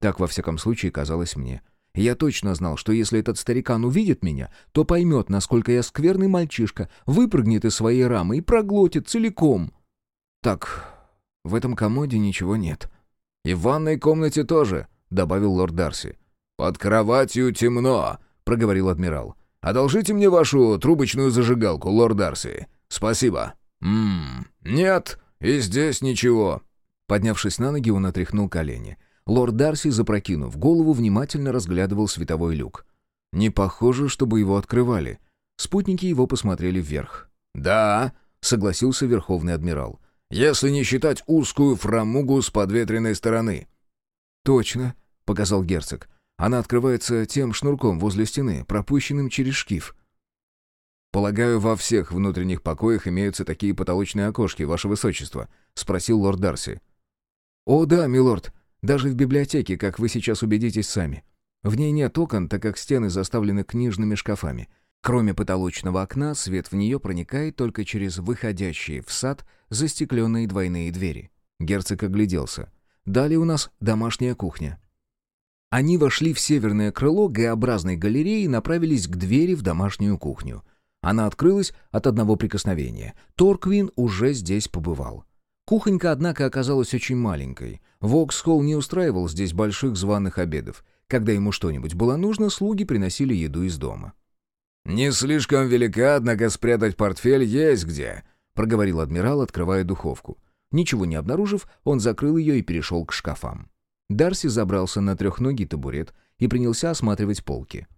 Так, во всяком случае, казалось мне. Я точно знал, что если этот старикан увидит меня, то поймет, насколько я скверный мальчишка, выпрыгнет из своей рамы и проглотит целиком. Так, в этом комоде ничего нет. И в ванной комнате тоже, добавил лорд Дарси. Под кроватью темно, проговорил адмирал. Одолжите мне вашу трубочную зажигалку, лорд Дарси. Спасибо. Мм, нет, и здесь ничего. Поднявшись на ноги, он отряхнул колени. Лорд Дарси, запрокинув голову, внимательно разглядывал световой люк. Не похоже, чтобы его открывали. Спутники его посмотрели вверх. «Да», — согласился Верховный Адмирал если не считать узкую фрамугу с подветренной стороны». «Точно», — показал герцог. Она открывается тем шнурком возле стены, пропущенным через шкив». «Полагаю, во всех внутренних покоях имеются такие потолочные окошки, ваше высочество?» — спросил лорд Дарси. «О да, милорд. Даже в библиотеке, как вы сейчас убедитесь сами. В ней нет окон, так как стены заставлены книжными шкафами. Кроме потолочного окна, свет в нее проникает только через выходящие в сад застекленные двойные двери». Герцог огляделся. «Далее у нас домашняя кухня». Они вошли в северное крыло Г-образной галереи и направились к двери в домашнюю кухню — она открылась от одного прикосновения. Торквин уже здесь побывал. Кухонька, однако, оказалась очень маленькой. Воксхолл не устраивал здесь больших званых обедов. Когда ему что-нибудь было нужно, слуги приносили еду из дома. «Не слишком велика, однако спрятать портфель есть где», — проговорил адмирал, открывая духовку. Ничего не обнаружив, он закрыл ее и перешел к шкафам. Дарси забрался на трехногий табурет и принялся осматривать полки.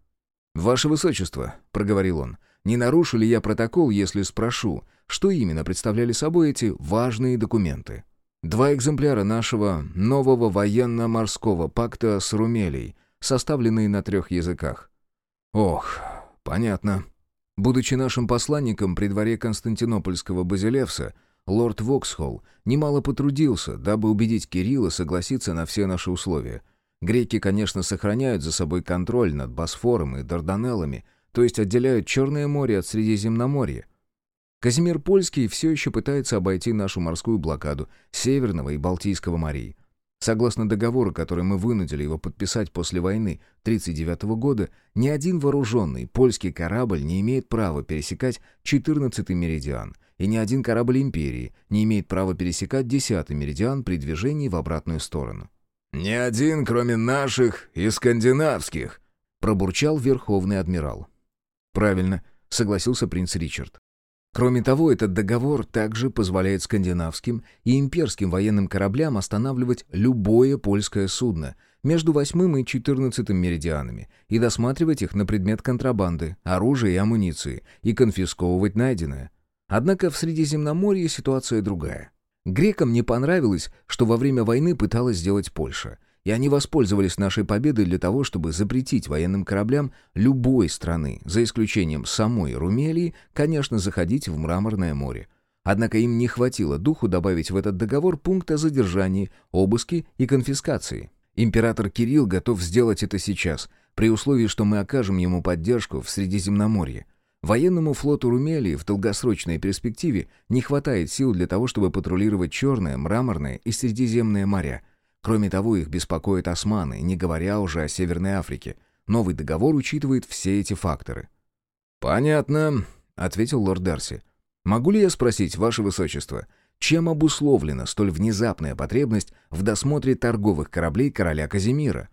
«Ваше Высочество», — проговорил он, не нарушу ли я протокол, если спрошу, что именно представляли собой эти важные документы? Два экземпляра нашего нового военно-морского пакта с Румелией, составленные на трех языках. Ох, понятно. Будучи нашим посланником при дворе Константинопольского базилевса, лорд Воксхолл немало потрудился, дабы убедить Кирилла согласиться на все наши условия. Греки, конечно, сохраняют за собой контроль над Босфором и Дарданеллами, то есть отделяют Черное море от Средиземноморья. Казимир Польский все еще пытается обойти нашу морскую блокаду Северного и Балтийского морей. Согласно договору, который мы вынудили его подписать после войны 1939 года, ни один вооруженный польский корабль не имеет права пересекать 14-й меридиан, и ни один корабль империи не имеет права пересекать 10-й меридиан при движении в обратную сторону. «Ни один, кроме наших и скандинавских», — пробурчал верховный адмирал. «Правильно», — согласился принц Ричард. Кроме того, этот договор также позволяет скандинавским и имперским военным кораблям останавливать любое польское судно между восьмым и четырнадцатым меридианами и досматривать их на предмет контрабанды, оружия и амуниции, и конфисковывать найденное. Однако в Средиземноморье ситуация другая. Грекам не понравилось, что во время войны пыталась сделать Польша — и они воспользовались нашей победой для того, чтобы запретить военным кораблям любой страны, за исключением самой Румелии, конечно, заходить в Мраморное море. Однако им не хватило духу добавить в этот договор пункт о задержании, обыске и конфискации. Император Кирилл готов сделать это сейчас, при условии, что мы окажем ему поддержку в Средиземноморье. Военному флоту Румелии в долгосрочной перспективе не хватает сил для того, чтобы патрулировать Черное, Мраморное и Средиземное моря – Кроме того, их беспокоят османы, не говоря уже о Северной Африке. Новый договор учитывает все эти факторы. «Понятно», — ответил лорд Дарси. «Могу ли я спросить, ваше высочество, чем обусловлена столь внезапная потребность в досмотре торговых кораблей короля Казимира?»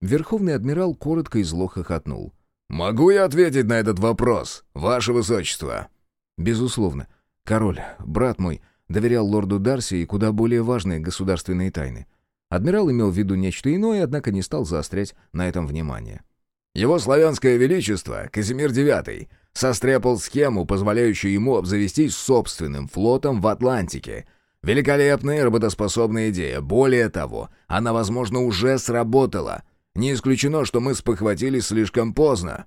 Верховный адмирал коротко и зло хохотнул. «Могу я ответить на этот вопрос, ваше высочество?» «Безусловно. Король, брат мой, доверял лорду Дарси и куда более важные государственные тайны. Адмирал имел в виду нечто иное, однако не стал заострять на этом внимание. «Его славянское величество, Казимир IX, состряпал схему, позволяющую ему обзавестись собственным флотом в Атлантике. Великолепная работоспособная идея. Более того, она, возможно, уже сработала. Не исключено, что мы спохватились слишком поздно».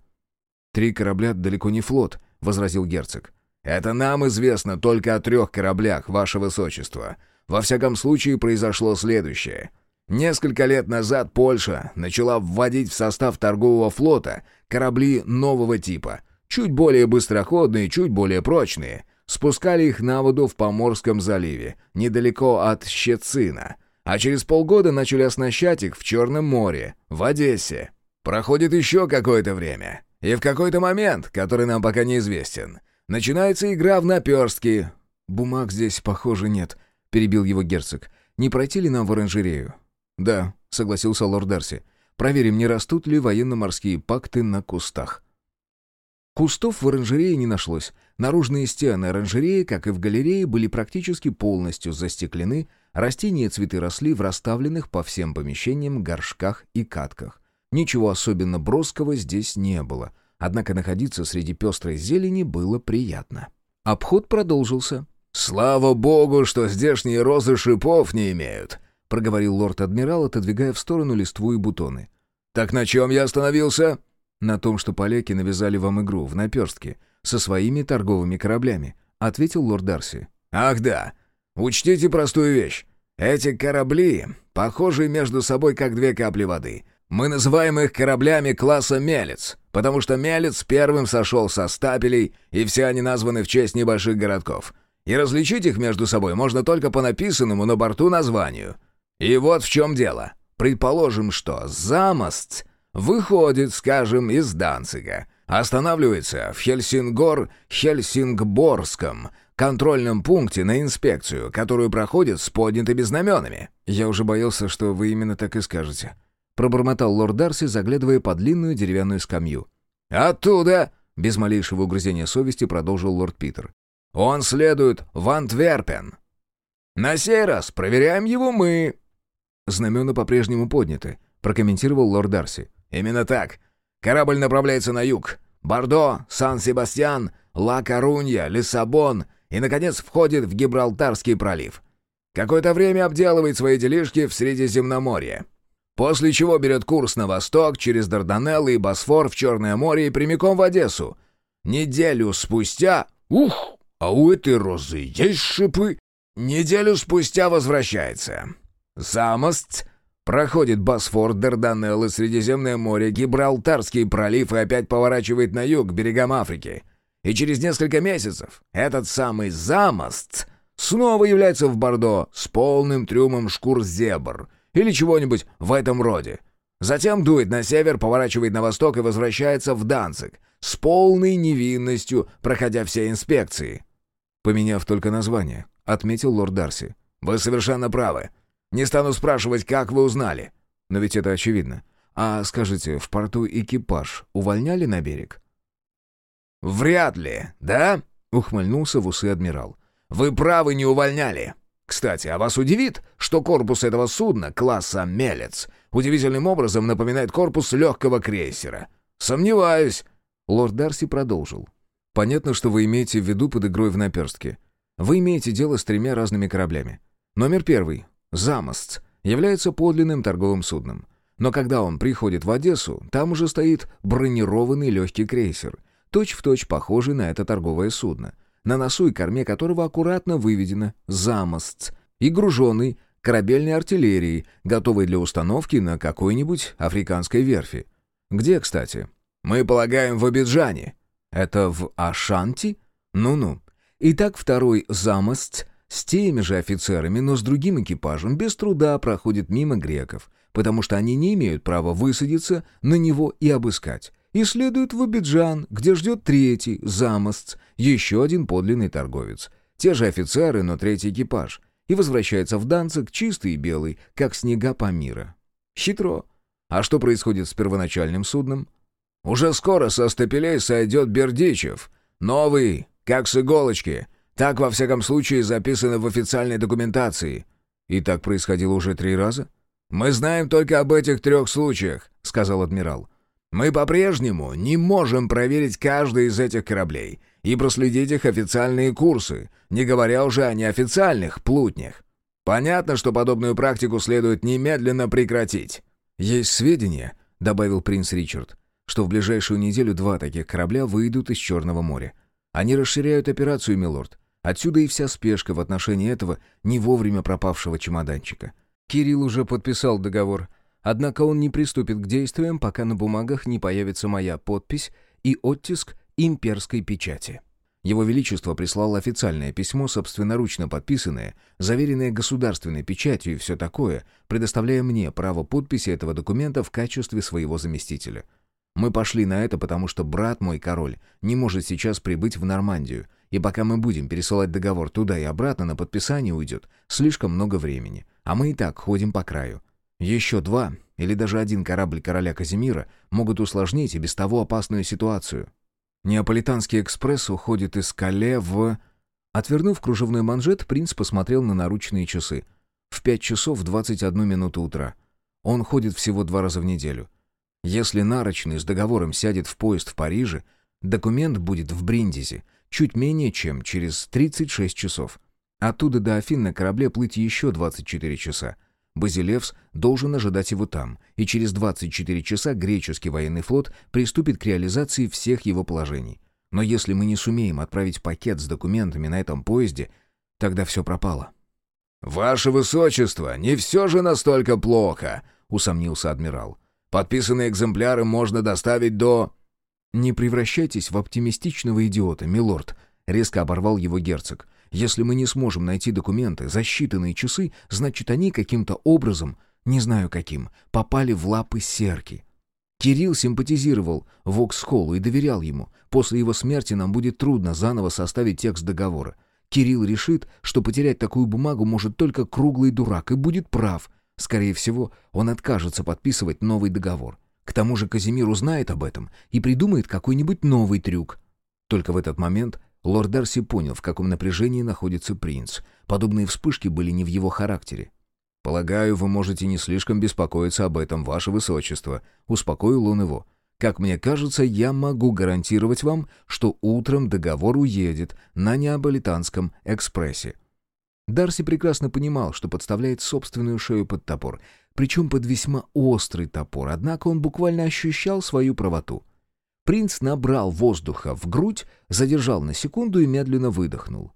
«Три корабля далеко не флот», — возразил герцог. «Это нам известно только о трех кораблях, ваше высочество. Во всяком случае, произошло следующее. Несколько лет назад Польша начала вводить в состав торгового флота корабли нового типа, чуть более быстроходные, чуть более прочные. Спускали их на воду в Поморском заливе, недалеко от Щецина, а через полгода начали оснащать их в Черном море, в Одессе. Проходит еще какое-то время, и в какой-то момент, который нам пока неизвестен, начинается игра в наперстки. «Бумаг здесь, похоже, нет», — перебил его герцог. «Не пройти ли нам в оранжерею?» «Да», — согласился лорд Дарси. «Проверим, не растут ли военно-морские пакты на кустах». Кустов в оранжерее не нашлось. Наружные стены оранжереи, как и в галерее, были практически полностью застеклены, растения и цветы росли в расставленных по всем помещениям горшках и катках. Ничего особенно броского здесь не было, однако находиться среди пестрой зелени было приятно. Обход продолжился. «Слава богу, что здешние розы шипов не имеют», — проговорил лорд-адмирал, отодвигая в сторону листву и бутоны. так на чем я остановился?» «На том, что поляки навязали вам игру в наперстке со своими торговыми кораблями», — ответил лорд Дарси. «Ах да. Учтите простую вещь. Эти корабли похожи между собой как две капли воды. Мы называем их кораблями класса «Мелец», потому что «Мелец» первым сошел со стапелей, и все они названы в честь небольших городков. И различить их между собой можно только по написанному на борту названию. И вот в чем дело. Предположим, что «Замост» выходит, скажем, из Данцига, останавливается в Хельсингор-Хельсингборском контрольном пункте на инспекцию, которую проходит с поднятыми знаменами. Я уже боялся, что вы именно так и скажете. Пробормотал лорд Дарси, заглядывая под длинную деревянную скамью. «Оттуда!» — без малейшего угрызения совести продолжил лорд Питер. «Он следует в Антверпен. На сей раз проверяем его мы». «Знамена по-прежнему подняты», — прокомментировал лорд Дарси. «Именно так. Корабль направляется на юг. Бордо, Сан-Себастьян, Ла-Корунья, Лиссабон и, наконец, входит в Гибралтарский пролив. Какое-то время обделывает свои делишки в Средиземноморье. После чего берет курс на восток, через Дарданеллы и Босфор в Черное море и прямиком в Одессу. Неделю спустя... Ух, а у этой розы есть шипы? Неделю спустя возвращается. Замост проходит Босфор, Дарданеллы, Средиземное море, Гибралтарский пролив и опять поворачивает на юг, к берегам Африки. И через несколько месяцев этот самый Замост снова является в Бордо с полным трюмом шкур зебр или чего-нибудь в этом роде. Затем дует на север, поворачивает на восток и возвращается в Данциг с полной невинностью, проходя все инспекции. «Поменяв только название», — отметил лорд Дарси. «Вы совершенно правы. Не стану спрашивать, как вы узнали». «Но ведь это очевидно. А скажите, в порту экипаж увольняли на берег?» «Вряд ли, да?» — ухмыльнулся в усы адмирал. «Вы правы, не увольняли. Кстати, а вас удивит, что корпус этого судна, класса «Мелец», удивительным образом напоминает корпус легкого крейсера? Сомневаюсь». Лорд Дарси продолжил. «Понятно, что вы имеете в виду под игрой в наперстке. Вы имеете дело с тремя разными кораблями. Номер первый, «Замост», является подлинным торговым судном. Но когда он приходит в Одессу, там уже стоит бронированный легкий крейсер — точь-в-точь похожий на это торговое судно, на носу и корме которого аккуратно выведено «замост» и груженный корабельной артиллерией, готовой для установки на какой-нибудь африканской верфи. Где, кстати? Мы полагаем, в Абиджане. Это в Ашанти? Ну-ну. Итак, второй «замост» с теми же офицерами, но с другим экипажем без труда проходит мимо греков, потому что они не имеют права высадиться на него и обыскать и следует в Абиджан, где ждет третий, замостц, еще один подлинный торговец. Те же офицеры, но третий экипаж. И возвращается в Данцик чистый и белый, как снега Памира. Хитро. А что происходит с первоначальным судном? Уже скоро со стапелей сойдет Бердичев. Новый, как с иголочки. Так, во всяком случае, записано в официальной документации. И так происходило уже три раза? «Мы знаем только об этих трех случаях», — сказал адмирал. Мы по-прежнему не можем проверить каждый из этих кораблей и проследить их официальные курсы, не говоря уже о неофициальных плутнях. Понятно, что подобную практику следует немедленно прекратить. «Есть сведения», — добавил принц Ричард, «что в ближайшую неделю два таких корабля выйдут из Черного моря. Они расширяют операцию, милорд. Отсюда и вся спешка в отношении этого не вовремя пропавшего чемоданчика. Кирилл уже подписал договор — Однако он не приступит к действиям, пока на бумагах не появится моя подпись и оттиск имперской печати. Его Величество прислал официальное письмо, собственноручно подписанное, заверенное государственной печатью и все такое, предоставляя мне право подписи этого документа в качестве своего заместителя. Мы пошли на это, потому что брат мой, король, не может сейчас прибыть в Нормандию, и пока мы будем пересылать договор туда и обратно, на подписание уйдет слишком много времени, а мы и так ходим по краю. Еще два или даже один корабль короля Казимира могут усложнить и без того опасную ситуацию. Неаполитанский экспресс уходит из Кале в... Отвернув кружевной манжет, принц посмотрел на наручные часы. В пять часов двадцать одну минуту утра. Он ходит всего два раза в неделю. Если нарочный с договором сядет в поезд в Париже, документ будет в Бриндизе чуть менее чем через 36 часов. Оттуда до Афин на корабле плыть еще 24 часа. Базилевс должен ожидать его там, и через 24 часа греческий военный флот приступит к реализации всех его положений. Но если мы не сумеем отправить пакет с документами на этом поезде, тогда все пропало. «Ваше Высочество, не все же настолько плохо», — усомнился адмирал. «Подписанные экземпляры можно доставить до...» «Не превращайтесь в оптимистичного идиота, милорд», — резко оборвал его герцог. «Если мы не сможем найти документы за считанные часы, значит, они каким-то образом, не знаю каким, попали в лапы серки. Кирилл симпатизировал Воксхоллу и доверял ему. После его смерти нам будет трудно заново составить текст договора. Кирилл решит, что потерять такую бумагу может только круглый дурак, и будет прав. Скорее всего, он откажется подписывать новый договор. К тому же Казимир узнает об этом и придумает какой-нибудь новый трюк. Только в этот момент лорд Дарси понял, в каком напряжении находится принц. Подобные вспышки были не в его характере. «Полагаю, вы можете не слишком беспокоиться об этом, ваше высочество», — успокоил он его. Как мне кажется, я могу гарантировать вам, что утром договор уедет на Неаполитанском экспрессе». Дарси прекрасно понимал, что подставляет собственную шею под топор, причем под весьма острый топор, однако он буквально ощущал свою правоту. Принц набрал воздуха в грудь, задержал на секунду и медленно выдохнул.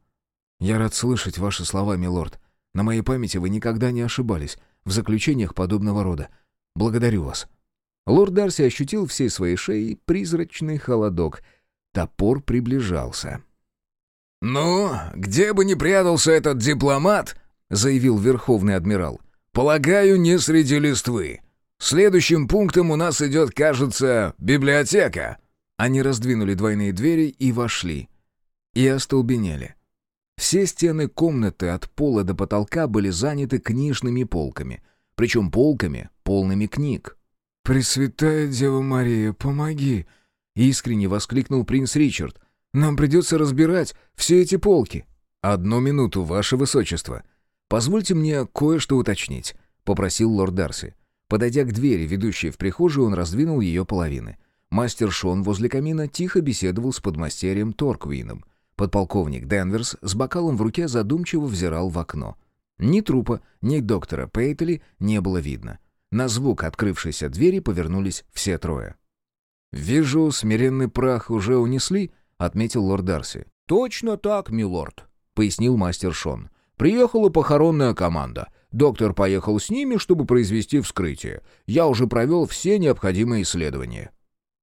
«Я рад слышать ваши слова, милорд. На моей памяти вы никогда не ошибались в заключениях подобного рода. Благодарю вас». Лорд Дарси ощутил всей своей шеей призрачный холодок. Топор приближался. «Ну, где бы ни прятался этот дипломат», — заявил Верховный Адмирал, — «полагаю, не среди листвы. Следующим пунктом у нас идет, кажется, библиотека». Они раздвинули двойные двери и вошли. И остолбенели. Все стены комнаты от пола до потолка были заняты книжными полками, причем полками, полными книг. «Пресвятая Дева Мария, помоги!» — искренне воскликнул принц Ричард. «Нам придется разбирать все эти полки». «Одну минуту, ваше высочество. Позвольте мне кое-что уточнить», — попросил лорд Дарси. Подойдя к двери, ведущей в прихожую, он раздвинул ее половины. Мастер Шон возле камина тихо беседовал с подмастерьем Торквином. Подполковник Денверс с бокалом в руке задумчиво взирал в окно. Ни трупа, ни доктора Пейтли не было видно. На звук открывшейся двери повернулись все трое. «Вижу, смиренный прах уже унесли», — отметил лорд Дарси. «Точно так, милорд», — пояснил мастер Шон. «Приехала похоронная команда. Доктор поехал с ними, чтобы произвести вскрытие. Я уже провел все необходимые исследования».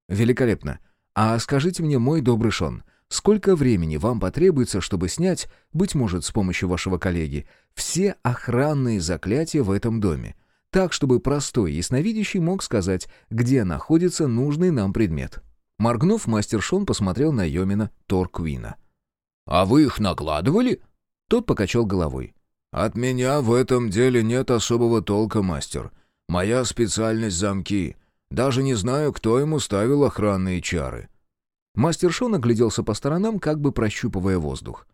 «Великолепно. А скажите мне, мой добрый Шон, сколько времени вам потребуется, чтобы снять, быть может, с помощью вашего коллеги, все охранные заклятия в этом доме? так, чтобы простой ясновидящий мог сказать, где находится нужный нам предмет. Моргнув, мастер Шон посмотрел на Йомина Торквина. «А вы их накладывали?» Тот покачал головой. «От меня в этом деле нет особого толка, мастер. Моя специальность — замки. Даже не знаю, кто ему ставил охранные чары». Мастер Шон огляделся по сторонам, как бы прощупывая воздух.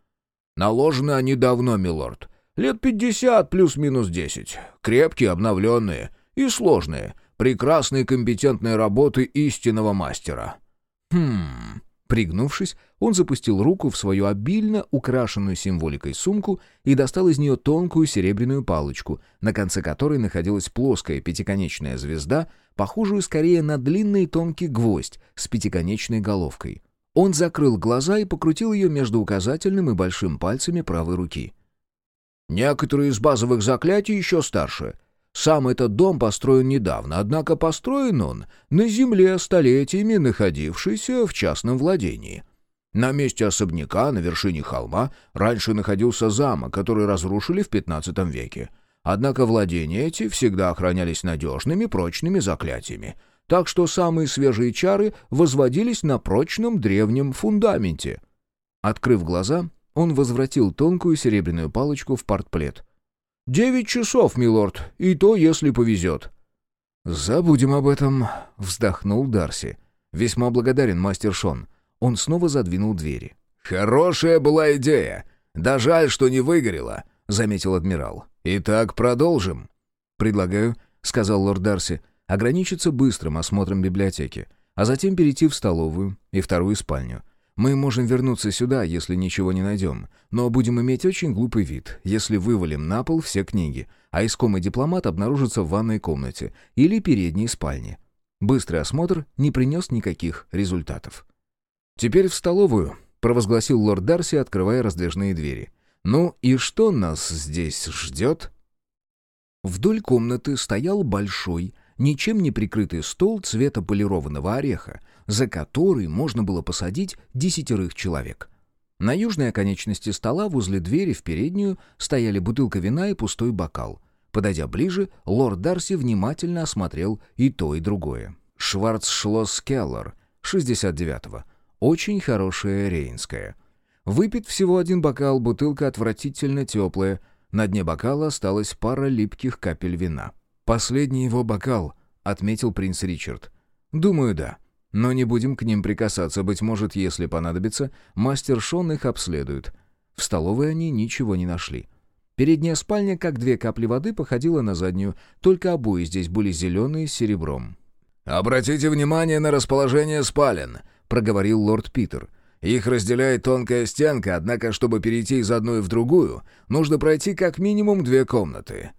«Наложены они давно, милорд. Лет пятьдесят плюс-минус десять. Крепкие, обновленные и сложные. Прекрасные компетентные работы истинного мастера. Хм... Пригнувшись, он запустил руку в свою обильно украшенную символикой сумку и достал из нее тонкую серебряную палочку, на конце которой находилась плоская пятиконечная звезда, похожую скорее на длинный тонкий гвоздь с пятиконечной головкой. Он закрыл глаза и покрутил ее между указательным и большим пальцами правой руки. Некоторые из базовых заклятий еще старше. Сам этот дом построен недавно, однако построен он на земле, столетиями находившейся в частном владении. На месте особняка на вершине холма раньше находился замок, который разрушили в XV веке. Однако владения эти всегда охранялись надежными, прочными заклятиями. Так что самые свежие чары возводились на прочном древнем фундаменте. Открыв глаза, он возвратил тонкую серебряную палочку в портплет. «Девять часов, милорд, и то, если повезет». «Забудем об этом», — вздохнул Дарси. «Весьма благодарен, мастер Шон». Он снова задвинул двери. «Хорошая была идея. Да жаль, что не выгорела», — заметил адмирал. «Итак, продолжим». «Предлагаю», — сказал лорд Дарси, — «ограничиться быстрым осмотром библиотеки, а затем перейти в столовую и вторую спальню. Мы можем вернуться сюда, если ничего не найдем, но будем иметь очень глупый вид, если вывалим на пол все книги, а искомый дипломат обнаружится в ванной комнате или передней спальне. Быстрый осмотр не принес никаких результатов. «Теперь в столовую», — провозгласил лорд Дарси, открывая раздвижные двери. «Ну и что нас здесь ждет?» Вдоль комнаты стоял большой, ничем не прикрытый стол цвета полированного ореха, за который можно было посадить десятерых человек. На южной оконечности стола возле двери в переднюю стояли бутылка вина и пустой бокал. Подойдя ближе, лорд Дарси внимательно осмотрел и то, и другое. Шварцшлосс Келлер, 69-го. Очень хорошая рейнская. Выпит всего один бокал, бутылка отвратительно теплая. На дне бокала осталась пара липких капель вина. «Последний его бокал», — отметил принц Ричард. «Думаю, да. Но не будем к ним прикасаться, быть может, если понадобится, мастер Шон их обследует. В столовой они ничего не нашли. Передняя спальня, как две капли воды, походила на заднюю, только обои здесь были зеленые с серебром. «Обратите внимание на расположение спален», — проговорил лорд Питер. «Их разделяет тонкая стенка, однако, чтобы перейти из одной в другую, нужно пройти как минимум две комнаты.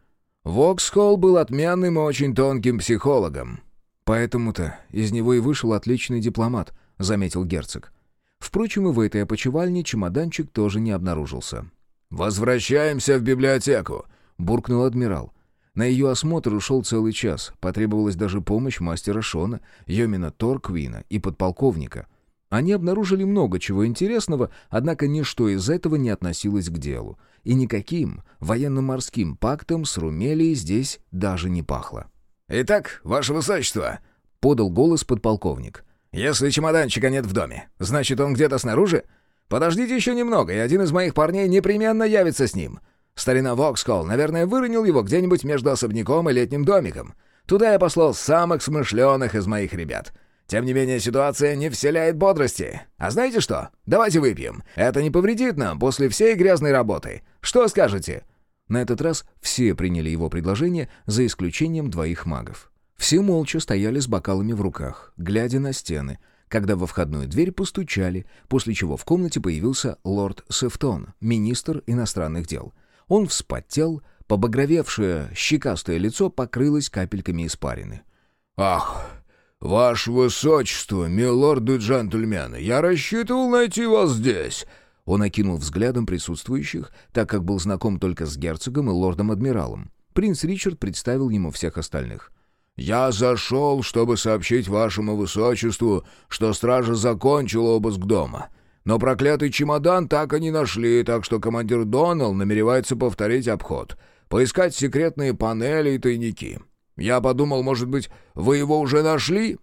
Воксхолл был отменным и очень тонким психологом. «Поэтому-то из него и вышел отличный дипломат», — заметил герцог. Впрочем, и в этой опочивальне чемоданчик тоже не обнаружился. «Возвращаемся в библиотеку», — буркнул адмирал. На ее осмотр ушел целый час. Потребовалась даже помощь мастера Шона, Йомина Торквина и подполковника. Они обнаружили много чего интересного, однако ничто из этого не относилось к делу. И никаким военно-морским пактом с Румелией здесь даже не пахло. «Итак, ваше высочество», — подал голос подполковник. «Если чемоданчика нет в доме, значит, он где-то снаружи? Подождите еще немного, и один из моих парней непременно явится с ним. Старина Вокскол, наверное, выронил его где-нибудь между особняком и летним домиком. Туда я послал самых смышленых из моих ребят». Тем не менее, ситуация не вселяет бодрости. А знаете что? Давайте выпьем. Это не повредит нам после всей грязной работы. Что скажете?» На этот раз все приняли его предложение, за исключением двоих магов. Все молча стояли с бокалами в руках, глядя на стены, когда во входную дверь постучали, после чего в комнате появился лорд Сефтон, министр иностранных дел. Он вспотел, побагровевшее щекастое лицо покрылось капельками испарины. «Ах, ваше высочество, милорды джентльмены, я рассчитывал найти вас здесь!» Он окинул взглядом присутствующих, так как был знаком только с герцогом и лордом-адмиралом. Принц Ричард представил ему всех остальных. «Я зашел, чтобы сообщить вашему высочеству, что стража закончила обыск дома. Но проклятый чемодан так и не нашли, так что командир Доналл намеревается повторить обход, поискать секретные панели и тайники. Я подумал, может быть, вы его уже нашли?»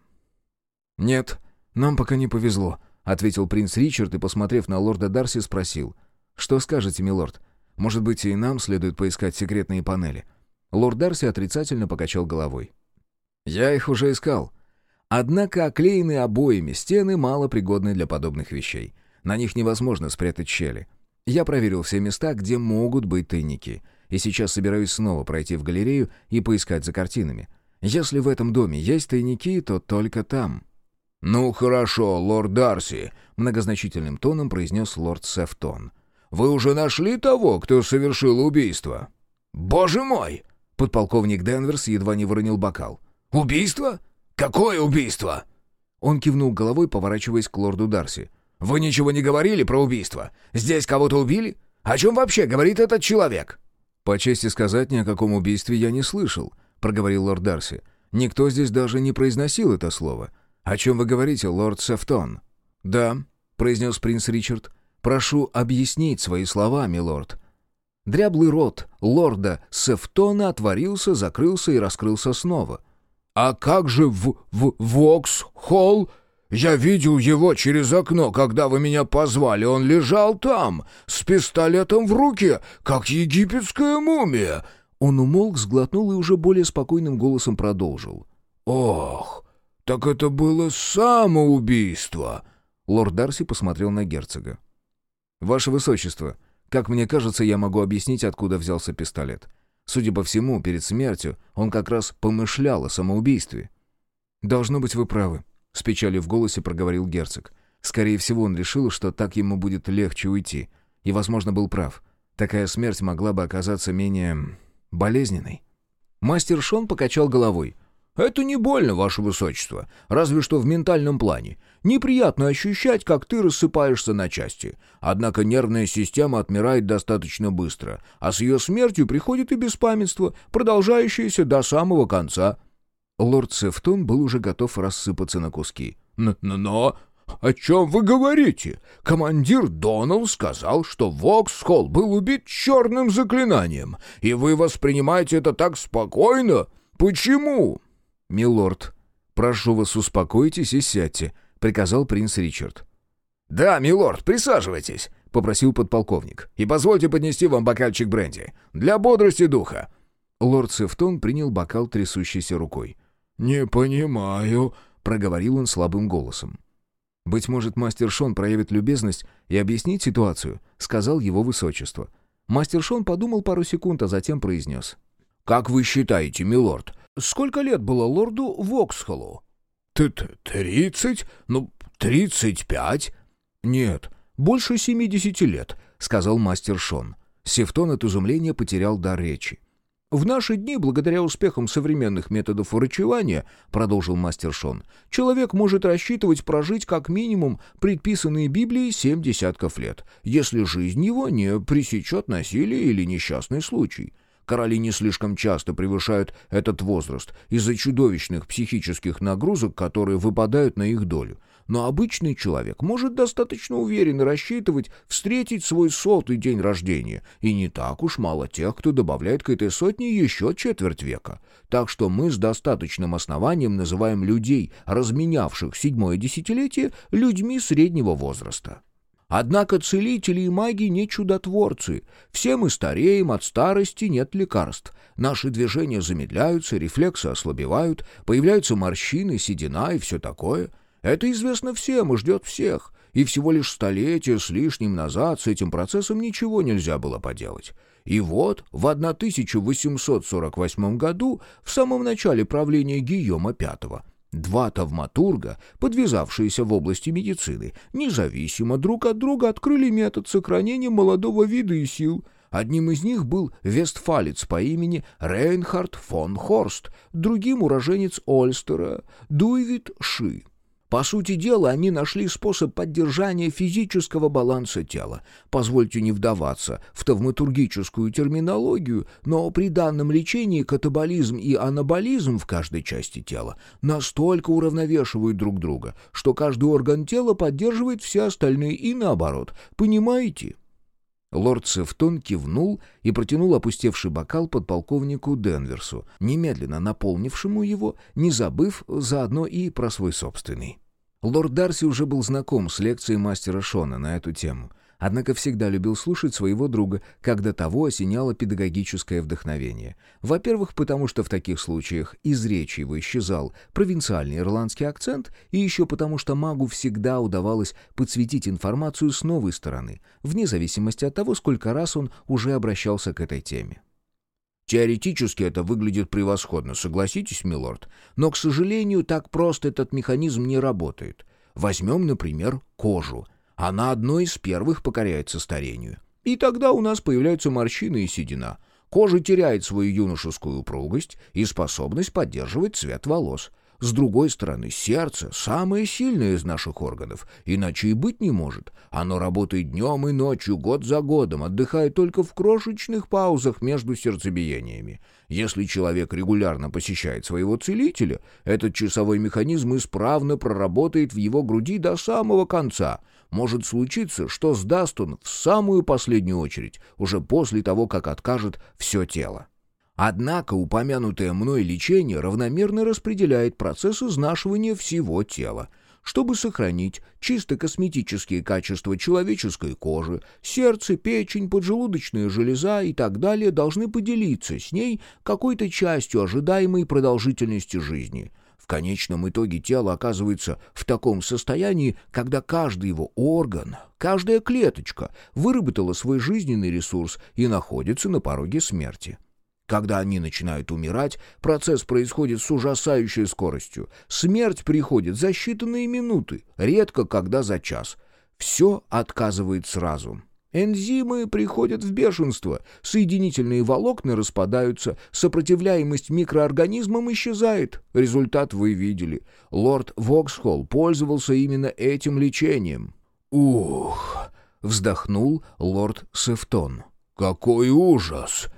«Нет, нам пока не повезло», — ответил принц Ричард и, посмотрев на лорда Дарси, спросил. «Что скажете, милорд? Может быть, и нам следует поискать секретные панели?» Лорд Дарси отрицательно покачал головой. «Я их уже искал. Однако оклеенные обоями стены мало пригодны для подобных вещей. На них невозможно спрятать щели. Я проверил все места, где могут быть тайники, и сейчас собираюсь снова пройти в галерею и поискать за картинами. Если в этом доме есть тайники, то только там». «Ну хорошо, лорд Дарси», — многозначительным тоном произнес лорд Сефтон. «Вы уже нашли того, кто совершил убийство?» «Боже мой!» — подполковник Денверс едва не выронил бокал. «Убийство? Какое убийство?» Он кивнул головой, поворачиваясь к лорду Дарси. «Вы ничего не говорили про убийство? Здесь кого-то убили? О чем вообще говорит этот человек?» «По чести сказать, ни о каком убийстве я не слышал», — проговорил лорд Дарси. «Никто здесь даже не произносил это слово. «О чем вы говорите, лорд Сефтон?» «Да», — произнес принц Ричард. «Прошу объяснить свои слова, милорд». Дряблый рот лорда Сефтона отворился, закрылся и раскрылся снова. «А как же в... в... Вокс-Холл? Я видел его через окно, когда вы меня позвали. Он лежал там, с пистолетом в руке, как египетская мумия». Он умолк, сглотнул и уже более спокойным голосом продолжил. «Ох, «Так это было самоубийство!» Лорд Дарси посмотрел на герцога. «Ваше высочество, как мне кажется, я могу объяснить, откуда взялся пистолет. Судя по всему, перед смертью он как раз помышлял о самоубийстве». «Должно быть, вы правы», — с печалью в голосе проговорил герцог. Скорее всего, он решил, что так ему будет легче уйти. И, возможно, был прав. Такая смерть могла бы оказаться менее... болезненной. Мастер Шон покачал головой. «Это не больно, ваше высочество, разве что в ментальном плане. Неприятно ощущать, как ты рассыпаешься на части. Однако нервная система отмирает достаточно быстро, а с ее смертью приходит и беспамятство, продолжающееся до самого конца». Лорд Сефтон был уже готов рассыпаться на куски. «Но... но... «О чем вы говорите? Командир Доналл сказал, что Воксхолл был убит черным заклинанием, и вы воспринимаете это так спокойно? Почему?» «Милорд, прошу вас, успокойтесь и сядьте», — приказал принц Ричард. «Да, милорд, присаживайтесь», — попросил подполковник. «И позвольте поднести вам бокальчик бренди. Для бодрости духа». Лорд Сефтон принял бокал трясущейся рукой. «Не понимаю», — проговорил он слабым голосом. «Быть может, мастер Шон проявит любезность и объяснит ситуацию», — сказал его высочество. Мастер Шон подумал пару секунд, а затем произнес. «Как вы считаете, милорд, сколько лет было лорду Воксхоллу?» «Тридцать? Ну, тридцать пять?» «Нет, больше семидесяти лет», — сказал мастер Шон. Севтон от изумления потерял дар речи. В наши дни, благодаря успехам современных методов врачевания, продолжил мастер Шон, человек может рассчитывать прожить как минимум предписанные Библией семь десятков лет, если жизнь его не пресечет насилие или несчастный случай. Короли не слишком часто превышают этот возраст из-за чудовищных психических нагрузок, которые выпадают на их долю но обычный человек может достаточно уверенно рассчитывать встретить свой сотый день рождения, и не так уж мало тех, кто добавляет к этой сотне еще четверть века. Так что мы с достаточным основанием называем людей, разменявших седьмое десятилетие, людьми среднего возраста. Однако целители и маги не чудотворцы. Все мы стареем, от старости нет лекарств. Наши движения замедляются, рефлексы ослабевают, появляются морщины, седина и все такое — это известно всем и ждет всех, и всего лишь столетия с лишним назад с этим процессом ничего нельзя было поделать. И вот в 1848 году, в самом начале правления Гийома V, два тавматурга, подвязавшиеся в области медицины, независимо друг от друга открыли метод сохранения молодого вида и сил – Одним из них был вестфалец по имени Рейнхард фон Хорст, другим уроженец Ольстера Дуйвид Ши. По сути дела, они нашли способ поддержания физического баланса тела. Позвольте не вдаваться в тавматургическую терминологию, но при данном лечении катаболизм и анаболизм в каждой части тела настолько уравновешивают друг друга, что каждый орган тела поддерживает все остальные и наоборот. Понимаете? Лорд Сефтон кивнул и протянул опустевший бокал подполковнику Денверсу, немедленно наполнившему его, не забыв заодно и про свой собственный. Лорд Дарси уже был знаком с лекцией мастера Шона на эту тему, однако всегда любил слушать своего друга, когда того осеняло педагогическое вдохновение. Во-первых, потому что в таких случаях из речи его исчезал провинциальный ирландский акцент, и еще потому что магу всегда удавалось подсветить информацию с новой стороны, вне зависимости от того, сколько раз он уже обращался к этой теме. Теоретически это выглядит превосходно, согласитесь, милорд. Но, к сожалению, так просто этот механизм не работает. Возьмем, например, кожу. Она одной из первых покоряется старению. И тогда у нас появляются морщины и седина. Кожа теряет свою юношескую упругость и способность поддерживать цвет волос — с другой стороны, сердце — самое сильное из наших органов, иначе и быть не может. Оно работает днем и ночью, год за годом, отдыхает только в крошечных паузах между сердцебиениями. Если человек регулярно посещает своего целителя, этот часовой механизм исправно проработает в его груди до самого конца. Может случиться, что сдаст он в самую последнюю очередь, уже после того, как откажет все тело. Однако упомянутое мной лечение равномерно распределяет процесс изнашивания всего тела. Чтобы сохранить чисто косметические качества человеческой кожи, сердце, печень, поджелудочная железа и так далее должны поделиться с ней какой-то частью ожидаемой продолжительности жизни. В конечном итоге тело оказывается в таком состоянии, когда каждый его орган, каждая клеточка выработала свой жизненный ресурс и находится на пороге смерти. Когда они начинают умирать, процесс происходит с ужасающей скоростью. Смерть приходит за считанные минуты, редко когда за час. Все отказывает сразу. Энзимы приходят в бешенство, соединительные волокна распадаются, сопротивляемость микроорганизмам исчезает. Результат вы видели. Лорд Воксхолл пользовался именно этим лечением. «Ух!» — вздохнул лорд Сефтон. «Какой ужас!»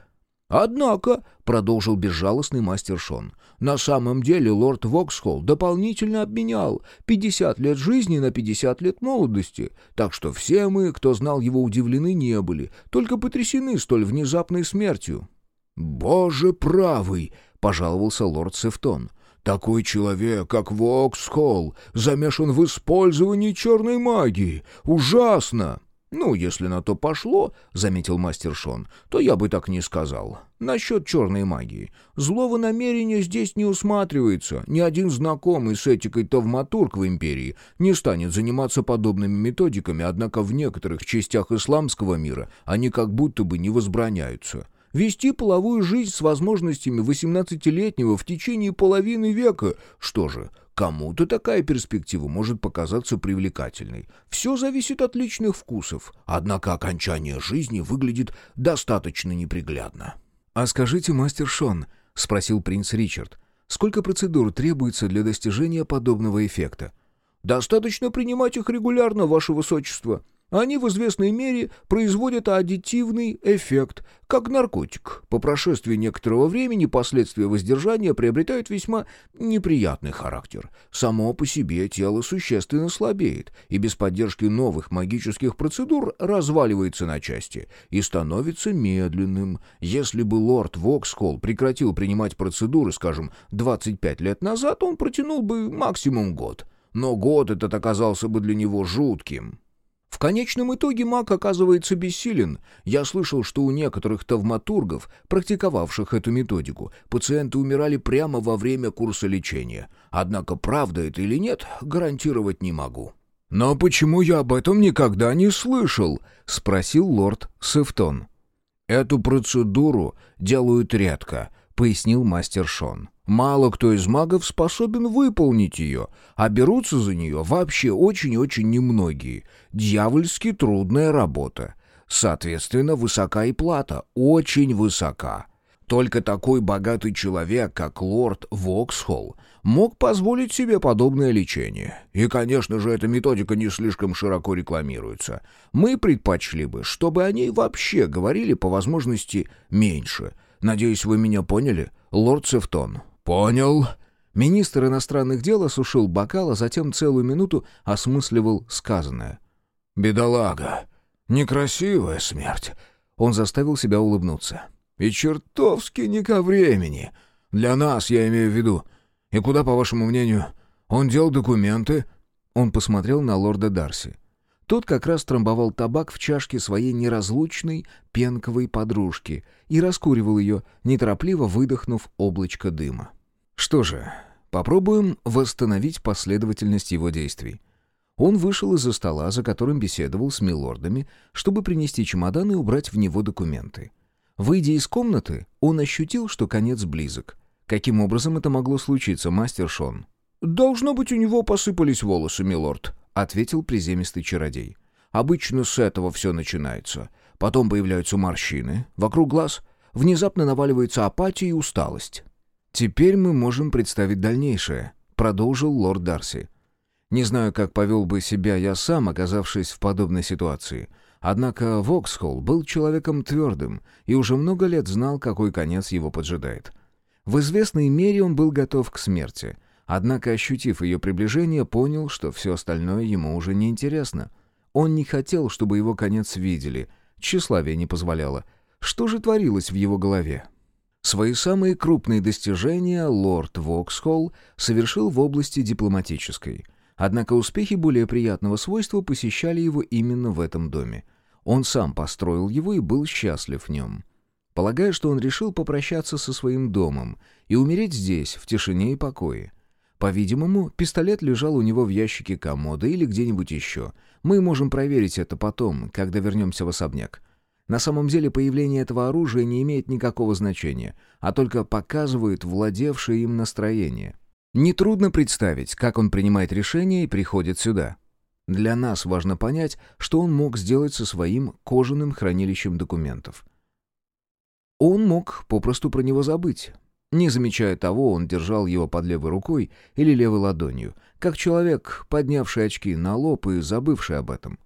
«Однако», — продолжил безжалостный мастер Шон, «на самом деле лорд Воксхолл дополнительно обменял 50 лет жизни на 50 лет молодости, так что все мы, кто знал его, удивлены не были, только потрясены столь внезапной смертью». «Боже правый!» — пожаловался лорд Сефтон. «Такой человек, как Воксхолл, замешан в использовании черной магии. Ужасно!» «Ну, если на то пошло, — заметил мастер Шон, — то я бы так не сказал. Насчет черной магии. Злого намерения здесь не усматривается. Ни один знакомый с этикой Тавматург в империи не станет заниматься подобными методиками, однако в некоторых частях исламского мира они как будто бы не возбраняются». Вести половую жизнь с возможностями 18-летнего в течение половины века. Что же, Кому-то такая перспектива может показаться привлекательной. Все зависит от личных вкусов, однако окончание жизни выглядит достаточно неприглядно. «А скажите, мастер Шон», — спросил принц Ричард, «сколько процедур требуется для достижения подобного эффекта?» «Достаточно принимать их регулярно, ваше высочество», они в известной мере производят аддитивный эффект, как наркотик. По прошествии некоторого времени последствия воздержания приобретают весьма неприятный характер. Само по себе тело существенно слабеет, и без поддержки новых магических процедур разваливается на части и становится медленным. Если бы лорд Воксхолл прекратил принимать процедуры, скажем, 25 лет назад, он протянул бы максимум год. Но год этот оказался бы для него жутким. В конечном итоге маг оказывается бессилен. Я слышал, что у некоторых тавматургов, практиковавших эту методику, пациенты умирали прямо во время курса лечения. Однако правда это или нет, гарантировать не могу. «Но почему я об этом никогда не слышал?» — спросил лорд Сефтон. «Эту процедуру делают редко», — пояснил мастер Шон. Мало кто из магов способен выполнить ее, а берутся за нее вообще очень-очень немногие. Дьявольски трудная работа. Соответственно, высока и плата, очень высока. Только такой богатый человек, как лорд Воксхолл, мог позволить себе подобное лечение. И, конечно же, эта методика не слишком широко рекламируется. Мы предпочли бы, чтобы о ней вообще говорили по возможности меньше. Надеюсь, вы меня поняли, лорд Сефтон. «Понял». Министр иностранных дел осушил бокал, а затем целую минуту осмысливал сказанное. «Бедолага. Некрасивая смерть». Он заставил себя улыбнуться. «И чертовски не ко времени. Для нас, я имею в виду. И куда, по вашему мнению, он делал документы?» Он посмотрел на лорда Дарси. Тот как раз трамбовал табак в чашке своей неразлучной пенковой подружки и раскуривал ее, неторопливо выдохнув облачко дыма. Что же, попробуем восстановить последовательность его действий. Он вышел из-за стола, за которым беседовал с милордами, чтобы принести чемодан и убрать в него документы. Выйдя из комнаты, он ощутил, что конец близок. Каким образом это могло случиться, мастер Шон? «Должно быть, у него посыпались волосы, милорд», — ответил приземистый чародей. «Обычно с этого все начинается. Потом появляются морщины, вокруг глаз. Внезапно наваливается апатия и усталость. «Теперь мы можем представить дальнейшее», — продолжил лорд Дарси. «Не знаю, как повел бы себя я сам, оказавшись в подобной ситуации. Однако Воксхолл был человеком твердым и уже много лет знал, какой конец его поджидает. В известной мере он был готов к смерти, однако, ощутив ее приближение, понял, что все остальное ему уже не интересно. Он не хотел, чтобы его конец видели, тщеславие не позволяло. Что же творилось в его голове? Свои самые крупные достижения лорд Воксхолл совершил в области дипломатической. Однако успехи более приятного свойства посещали его именно в этом доме. Он сам построил его и был счастлив в нем. Полагая, что он решил попрощаться со своим домом и умереть здесь, в тишине и покое. По-видимому, пистолет лежал у него в ящике комода или где-нибудь еще. Мы можем проверить это потом, когда вернемся в особняк. На самом деле появление этого оружия не имеет никакого значения, а только показывает владевшее им настроение. Нетрудно представить, как он принимает решение и приходит сюда. Для нас важно понять, что он мог сделать со своим кожаным хранилищем документов. Он мог попросту про него забыть. Не замечая того, он держал его под левой рукой или левой ладонью, как человек, поднявший очки на лоб и забывший об этом.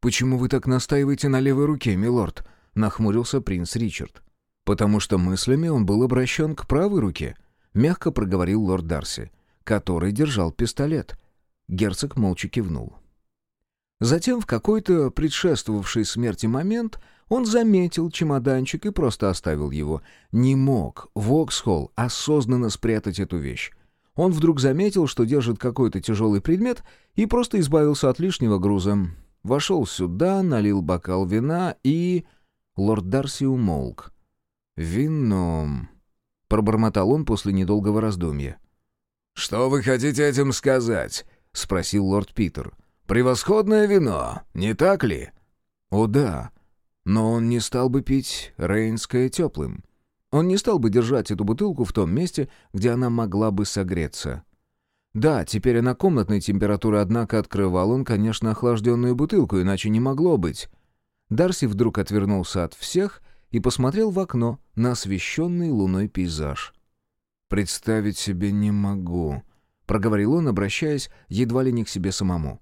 «Почему вы так настаиваете на левой руке, милорд?» — нахмурился принц Ричард. «Потому что мыслями он был обращен к правой руке», — мягко проговорил лорд Дарси, который держал пистолет. Герцог молча кивнул. Затем в какой-то предшествовавший смерти момент он заметил чемоданчик и просто оставил его. Не мог Воксхолл осознанно спрятать эту вещь. Он вдруг заметил, что держит какой-то тяжелый предмет и просто избавился от лишнего груза. Вошел сюда, налил бокал вина и... Лорд Дарси умолк. «Вином...» — пробормотал он после недолгого раздумья. «Что вы хотите этим сказать?» — спросил лорд Питер. «Превосходное вино, не так ли?» «О да, но он не стал бы пить рейнское теплым. Он не стал бы держать эту бутылку в том месте, где она могла бы согреться. Да, теперь она комнатной температуры, однако открывал он, конечно, охлажденную бутылку, иначе не могло быть. Дарси вдруг отвернулся от всех и посмотрел в окно на освещенный луной пейзаж. «Представить себе не могу», — проговорил он, обращаясь едва ли не к себе самому.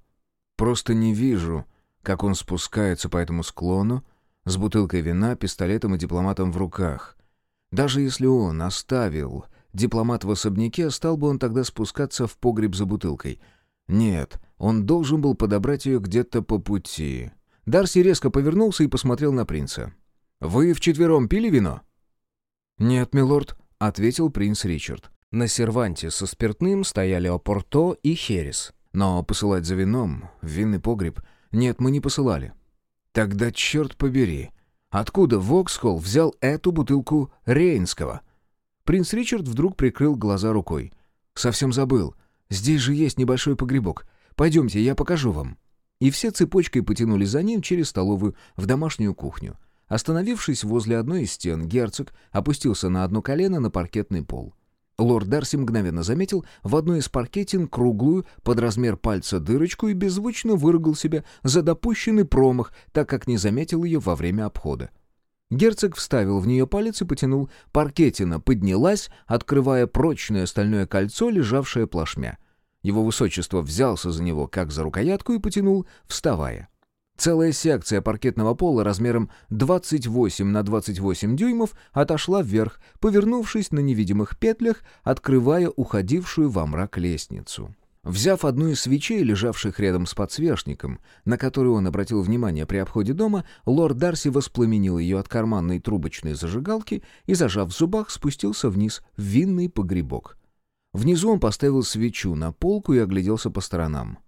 «Просто не вижу, как он спускается по этому склону с бутылкой вина, пистолетом и дипломатом в руках. Даже если он оставил дипломат в особняке, стал бы он тогда спускаться в погреб за бутылкой. Нет, он должен был подобрать ее где-то по пути. Дарси резко повернулся и посмотрел на принца. «Вы вчетвером пили вино?» «Нет, милорд», — ответил принц Ричард. На серванте со спиртным стояли Опорто и Херес. Но посылать за вином в винный погреб нет, мы не посылали. Тогда черт побери, откуда Воксхолл взял эту бутылку Рейнского? Принц Ричард вдруг прикрыл глаза рукой. «Совсем забыл. Здесь же есть небольшой погребок. Пойдемте, я покажу вам». И все цепочкой потянули за ним через столовую в домашнюю кухню. Остановившись возле одной из стен, герцог опустился на одно колено на паркетный пол. Лорд Дарси мгновенно заметил в одной из паркетин круглую, под размер пальца дырочку и беззвучно выругал себя за допущенный промах, так как не заметил ее во время обхода. Герцог вставил в нее палец и потянул. Паркетина поднялась, открывая прочное стальное кольцо, лежавшее плашмя. Его высочество взялся за него, как за рукоятку, и потянул, вставая. Целая секция паркетного пола размером 28 на 28 дюймов отошла вверх, повернувшись на невидимых петлях, открывая уходившую во мрак лестницу. Взяв одну из свечей, лежавших рядом с подсвечником, на которую он обратил внимание при обходе дома, лорд Дарси воспламенил ее от карманной трубочной зажигалки и, зажав в зубах, спустился вниз в винный погребок. Внизу он поставил свечу на полку и огляделся по сторонам.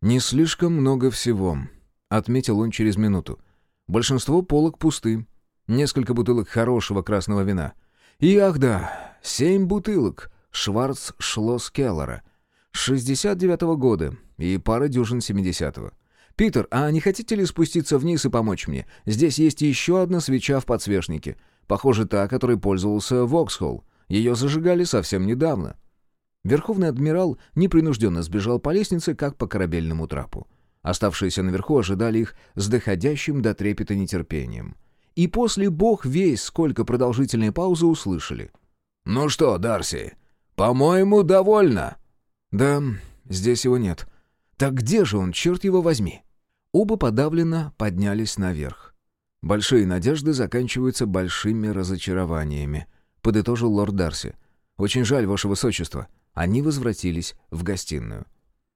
«Не слишком много всего», — отметил он через минуту. «Большинство полок пусты. Несколько бутылок хорошего красного вина. И, ах да, семь бутылок Шварц Шлосс Келлера — 69-го года и пара дюжин 70-го. «Питер, а не хотите ли спуститься вниз и помочь мне? Здесь есть еще одна свеча в подсвечнике. Похоже, та, которой пользовался Воксхолл. Ее зажигали совсем недавно». Верховный адмирал непринужденно сбежал по лестнице, как по корабельному трапу. Оставшиеся наверху ожидали их с доходящим до трепета нетерпением. И после бог весь сколько продолжительной паузы услышали. «Ну что, Дарси, по-моему, довольно». «Да, здесь его нет. Так где же он, черт его возьми?» Оба подавленно поднялись наверх. «Большие надежды заканчиваются большими разочарованиями», — подытожил лорд Дарси. «Очень жаль, ваше высочество». Они возвратились в гостиную.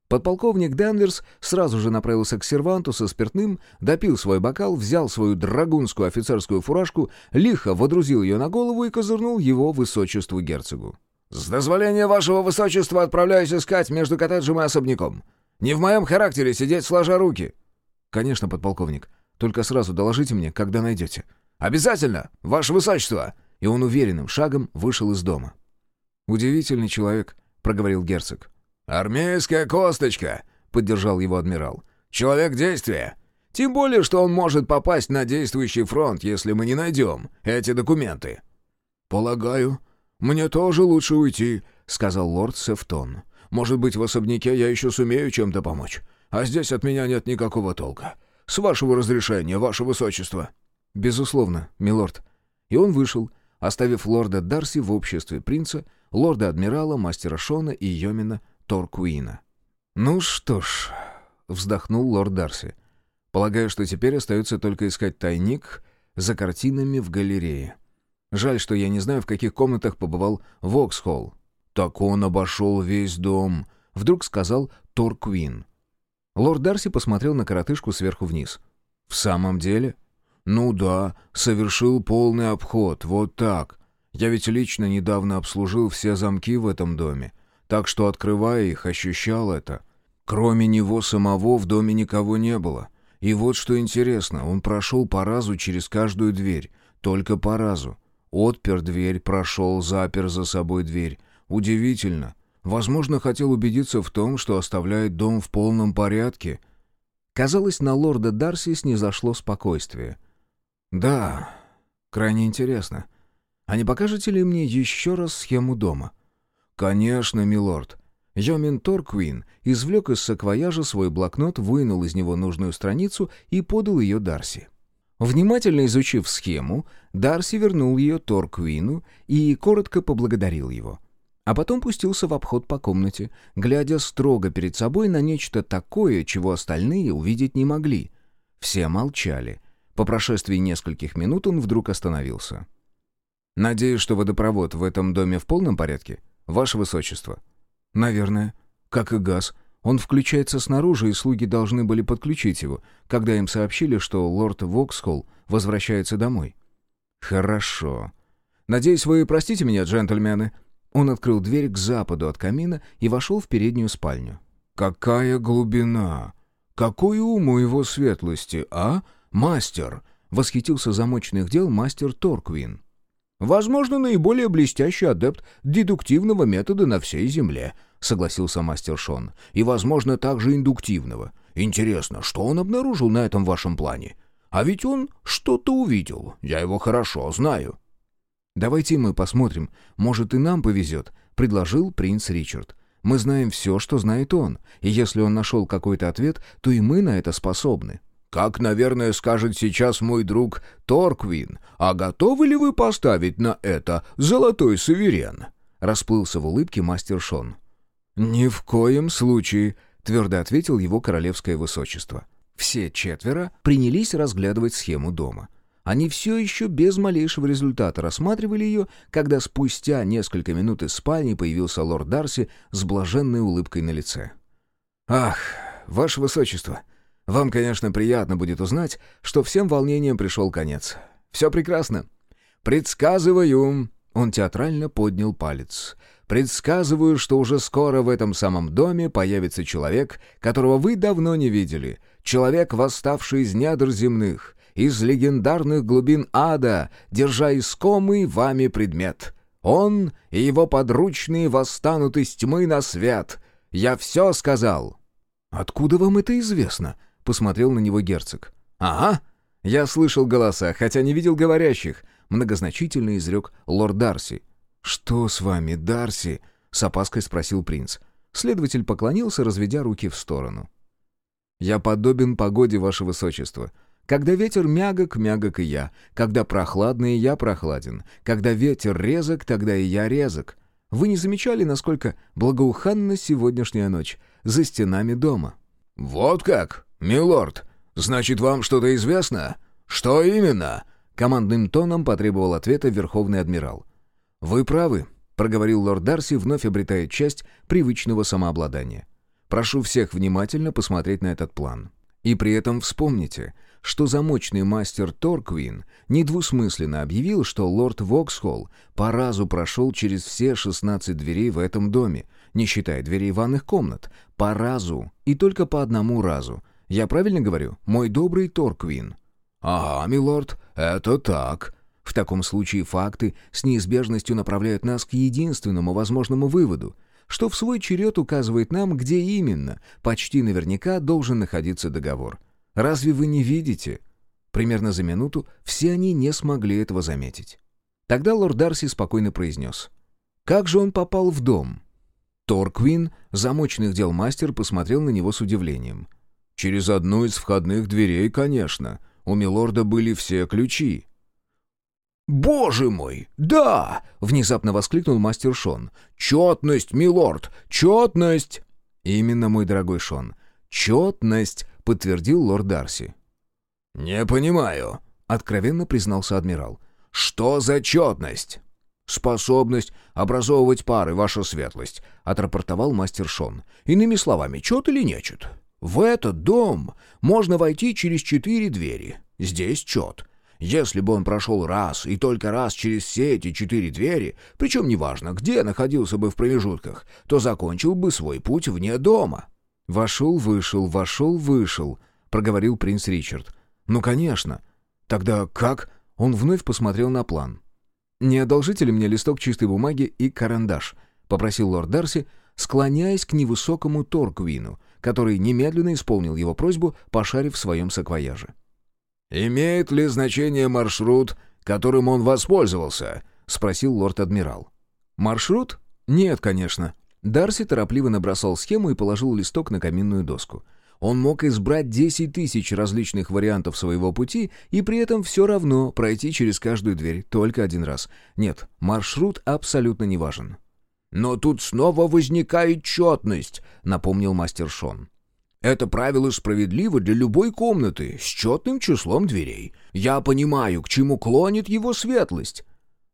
Подполковник Денверс сразу же направился к серванту со спиртным, допил свой бокал, взял свою драгунскую офицерскую фуражку, лихо водрузил ее на голову и козырнул его высочеству герцогу. «С дозволения вашего высочества отправляюсь искать между коттеджем и особняком. Не в моем характере сидеть сложа руки». «Конечно, подполковник. Только сразу доложите мне, когда найдете». «Обязательно, ваше высочество!» И он уверенным шагом вышел из дома. «Удивительный человек», — проговорил герцог. «Армейская косточка», — поддержал его адмирал. «Человек действия. Тем более, что он может попасть на действующий фронт, если мы не найдем эти документы». «Полагаю, мне тоже лучше уйти», — сказал лорд Сефтон. «Может быть, в особняке я еще сумею чем-то помочь. А здесь от меня нет никакого толка. С вашего разрешения, ваше высочество». «Безусловно, милорд». И он вышел, оставив лорда Дарси в обществе принца, лорда-адмирала, мастера Шона и Йомина Торкуина. «Ну что ж», — вздохнул лорд Дарси, — «полагаю, что теперь остается только искать тайник за картинами в галерее. Жаль, что я не знаю, в каких комнатах побывал Воксхолл». «Так он обошел весь дом», — вдруг сказал Торкуин. Лорд Дарси посмотрел на коротышку сверху вниз. «В самом деле?» «Ну да, совершил полный обход, вот так. Я ведь лично недавно обслужил все замки в этом доме, так что, открывая их, ощущал это. Кроме него самого в доме никого не было. И вот что интересно, он прошел по разу через каждую дверь, только по разу. Отпер дверь, прошел, запер за собой дверь. Удивительно. Возможно, хотел убедиться в том, что оставляет дом в полном порядке. Казалось, на лорда Дарси снизошло спокойствие. «Да, крайне интересно. А не покажете ли мне еще раз схему дома?» «Конечно, милорд». Йомин Торквин извлек из саквояжа свой блокнот, вынул из него нужную страницу и подал ее Дарси. Внимательно изучив схему, Дарси вернул ее Торквину и коротко поблагодарил его. А потом пустился в обход по комнате, глядя строго перед собой на нечто такое, чего остальные увидеть не могли. Все молчали. По прошествии нескольких минут он вдруг остановился. «Надеюсь, что водопровод в этом доме в полном порядке, ваше высочество?» «Наверное. Как и газ. Он включается снаружи, и слуги должны были подключить его, когда им сообщили, что лорд Воксхолл возвращается домой». «Хорошо. Надеюсь, вы простите меня, джентльмены, он открыл дверь к западу от камина и вошел в переднюю спальню. «Какая глубина! Какой ум у его светлости, а, мастер?» — восхитился замочных дел мастер Торквин. «Возможно, наиболее блестящий адепт дедуктивного метода на всей Земле», — согласился мастер Шон. «И, возможно, также индуктивного. Интересно, что он обнаружил на этом вашем плане? А ведь он что-то увидел. Я его хорошо знаю». «Давайте мы посмотрим. Может, и нам повезет», — предложил принц Ричард. «Мы знаем все, что знает он, и если он нашел какой-то ответ, то и мы на это способны». «Как, наверное, скажет сейчас мой друг Торквин, а готовы ли вы поставить на это золотой суверен?» Расплылся в улыбке мастер Шон. «Ни в коем случае», — твердо ответил его королевское высочество. Все четверо принялись разглядывать схему дома. Они все еще без малейшего результата рассматривали ее, когда спустя несколько минут из спальни появился лорд Дарси с блаженной улыбкой на лице. «Ах, ваше высочество, вам, конечно, приятно будет узнать, что всем волнениям пришел конец. Все прекрасно. Предсказываю...» Он театрально поднял палец. «Предсказываю, что уже скоро в этом самом доме появится человек, которого вы давно не видели. Человек, восставший из недр земных» из легендарных глубин ада, держа искомый вами предмет. Он и его подручные восстанут из тьмы на свет. Я все сказал». «Откуда вам это известно?» — посмотрел на него герцог. «Ага, я слышал голоса, хотя не видел говорящих», — многозначительно изрек лорд Дарси. «Что с вами, Дарси?» — с опаской спросил принц. Следователь поклонился, разведя руки в сторону. «Я подобен погоде, ваше высочество. Когда ветер мягок, мягок и я. Когда прохладный, я прохладен. Когда ветер резок, тогда и я резок. Вы не замечали, насколько благоуханна сегодняшняя ночь за стенами дома?» «Вот как, милорд. Значит, вам что-то известно? Что именно?» Командным тоном потребовал ответа Верховный Адмирал. «Вы правы», — проговорил лорд Дарси, вновь обретая часть привычного самообладания. «Прошу всех внимательно посмотреть на этот план. И при этом вспомните, что замочный мастер Торквин недвусмысленно объявил, что лорд Воксхолл по разу прошел через все 16 дверей в этом доме, не считая дверей ванных комнат, по разу и только по одному разу. Я правильно говорю, мой добрый Торквин? «Ага, милорд, это так». В таком случае факты с неизбежностью направляют нас к единственному возможному выводу, что в свой черед указывает нам, где именно, почти наверняка должен находиться договор – Разве вы не видите?» Примерно за минуту все они не смогли этого заметить. Тогда лорд Дарси спокойно произнес. «Как же он попал в дом?» Торквин, замочных дел мастер, посмотрел на него с удивлением. «Через одну из входных дверей, конечно. У милорда были все ключи». «Боже мой, да!» — внезапно воскликнул мастер Шон. «Четность, милорд, четность!» «Именно, мой дорогой Шон, четность!» — подтвердил лорд Дарси. «Не понимаю», — откровенно признался адмирал. «Что за четность?» «Способность образовывать пары, ваша светлость», — отрапортовал мастер Шон. «Иными словами, чет или нечет? В этот дом можно войти через четыре двери. Здесь чет. Если бы он прошел раз и только раз через все эти четыре двери, причем неважно, где находился бы в промежутках, то закончил бы свой путь вне дома». «Вошел, вышел, вошел, вышел», — проговорил принц Ричард. «Ну, конечно. Тогда как?» Он вновь посмотрел на план. «Не одолжите ли мне листок чистой бумаги и карандаш?» — попросил лорд Дарси, склоняясь к невысокому Торквину, который немедленно исполнил его просьбу, пошарив в своем саквояже. «Имеет ли значение маршрут, которым он воспользовался?» — спросил лорд-адмирал. «Маршрут? Нет, конечно». Дарси торопливо набросал схему и положил листок на каминную доску. Он мог избрать 10 тысяч различных вариантов своего пути и при этом все равно пройти через каждую дверь только один раз. Нет, маршрут абсолютно не важен. «Но тут снова возникает четность», — напомнил мастер Шон. Это правило справедливо для любой комнаты с четным числом дверей. Я понимаю, к чему клонит его светлость».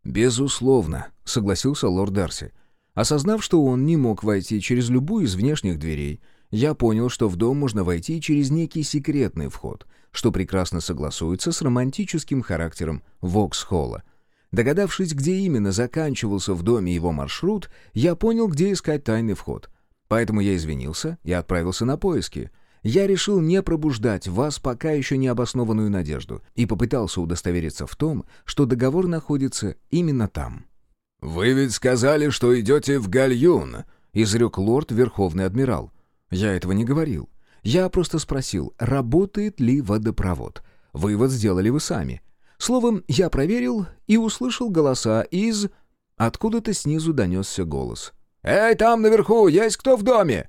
«Безусловно», — согласился лорд Дарси. Осознав, что он не мог войти через любую из внешних дверей, я понял, что в дом можно войти через некий секретный вход, что прекрасно согласуется с романтическим характером Воксхолла. Догадавшись, где именно заканчивался в доме его маршрут, я понял, где искать тайный вход — Поэтому я извинился и отправился на поиски. Я решил не пробуждать вас пока еще не обоснованную надежду и попытался удостовериться в том, что договор находится именно там. «Вы ведь сказали, что идете в Гальюн», — изрек лорд Верховный Адмирал. Я этого не говорил. Я просто спросил, работает ли водопровод. Вывод сделали вы сами. Словом, я проверил и услышал голоса из... Откуда-то снизу донесся голос. «Эй, там наверху, есть кто в доме?»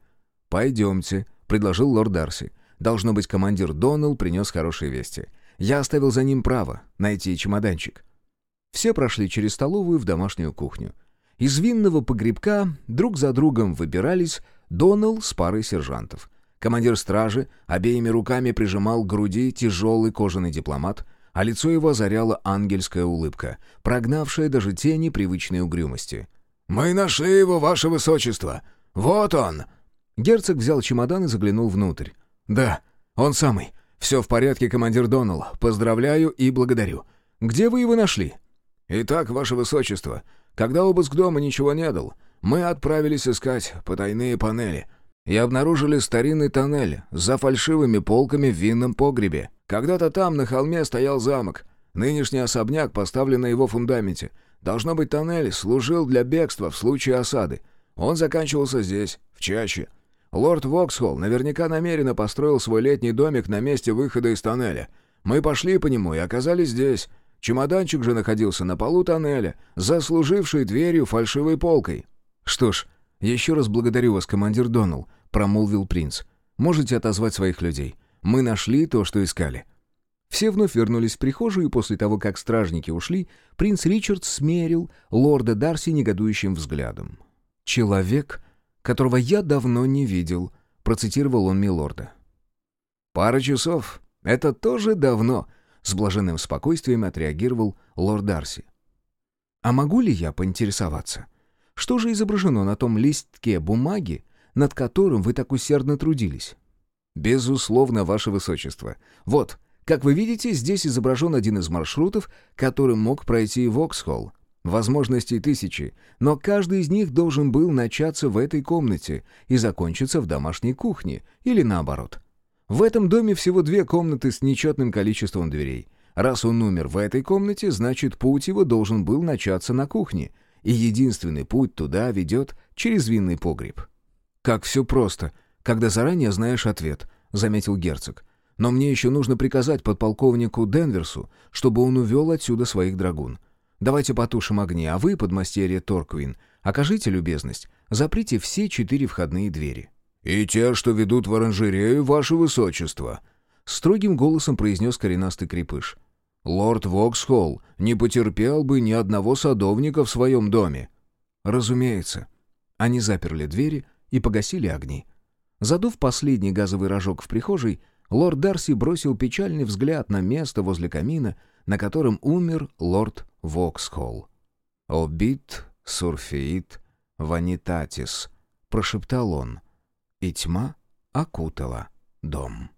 «Пойдемте», — предложил лорд Дарси. Должно быть, командир Доннелл принес хорошие вести. Я оставил за ним право найти чемоданчик. Все прошли через столовую в домашнюю кухню. Из винного погребка друг за другом выбирались Доннелл с парой сержантов. Командир стражи обеими руками прижимал к груди тяжелый кожаный дипломат, а лицо его озаряла ангельская улыбка, прогнавшая даже тени привычной угрюмости — «Мы нашли его, ваше высочество! Вот он!» Герцог взял чемодан и заглянул внутрь. «Да, он самый. Все в порядке, командир Доннелл. Поздравляю и благодарю. Где вы его нашли?» «Итак, ваше высочество, когда обыск дома ничего не дал, мы отправились искать потайные панели» и обнаружили старинный тоннель за фальшивыми полками в винном погребе. Когда-то там на холме стоял замок. Нынешний особняк поставлен на его фундаменте — Должно быть, тоннель служил для бегства в случае осады. Он заканчивался здесь, в чаще. Лорд Воксхолл наверняка намеренно построил свой летний домик на месте выхода из тоннеля. Мы пошли по нему и оказались здесь. Чемоданчик же находился на полу тоннеля, заслуживший дверью фальшивой полкой. «Что ж, еще раз благодарю вас, командир Доннелл», — промолвил принц. «Можете отозвать своих людей. Мы нашли то, что искали». Все вновь вернулись в прихожую, и после того, как стражники ушли, принц Ричард смерил лорда Дарси негодующим взглядом. «Человек, которого я давно не видел», — процитировал он милорда. «Пара часов. Это тоже давно», — с блаженным спокойствием отреагировал лорд Дарси. «А могу ли я поинтересоваться, что же изображено на том листке бумаги, над которым вы так усердно трудились?» «Безусловно, ваше высочество. Вот, как вы видите, здесь изображен один из маршрутов, которым мог пройти Воксхолл. Возможностей тысячи, но каждый из них должен был начаться в этой комнате и закончиться в домашней кухне, или наоборот. В этом доме всего две комнаты с нечетным количеством дверей. Раз он умер в этой комнате, значит, путь его должен был начаться на кухне, и единственный путь туда ведет через винный погреб. «Как все просто, когда заранее знаешь ответ», — заметил герцог. Но мне еще нужно приказать подполковнику Денверсу, чтобы он увел отсюда своих драгун. Давайте потушим огни, а вы, подмастерье Торквин, окажите любезность, заприте все четыре входные двери». «И те, что ведут в оранжерею, ваше высочество», — строгим голосом произнес коренастый крепыш. «Лорд Воксхолл не потерпел бы ни одного садовника в своем доме». «Разумеется». Они заперли двери и погасили огни. Задув последний газовый рожок в прихожей, лорд Дарси бросил печальный взгляд на место возле камина, на котором умер лорд Воксхолл. «Обит сурфеит ванитатис», — прошептал он, и тьма окутала дом.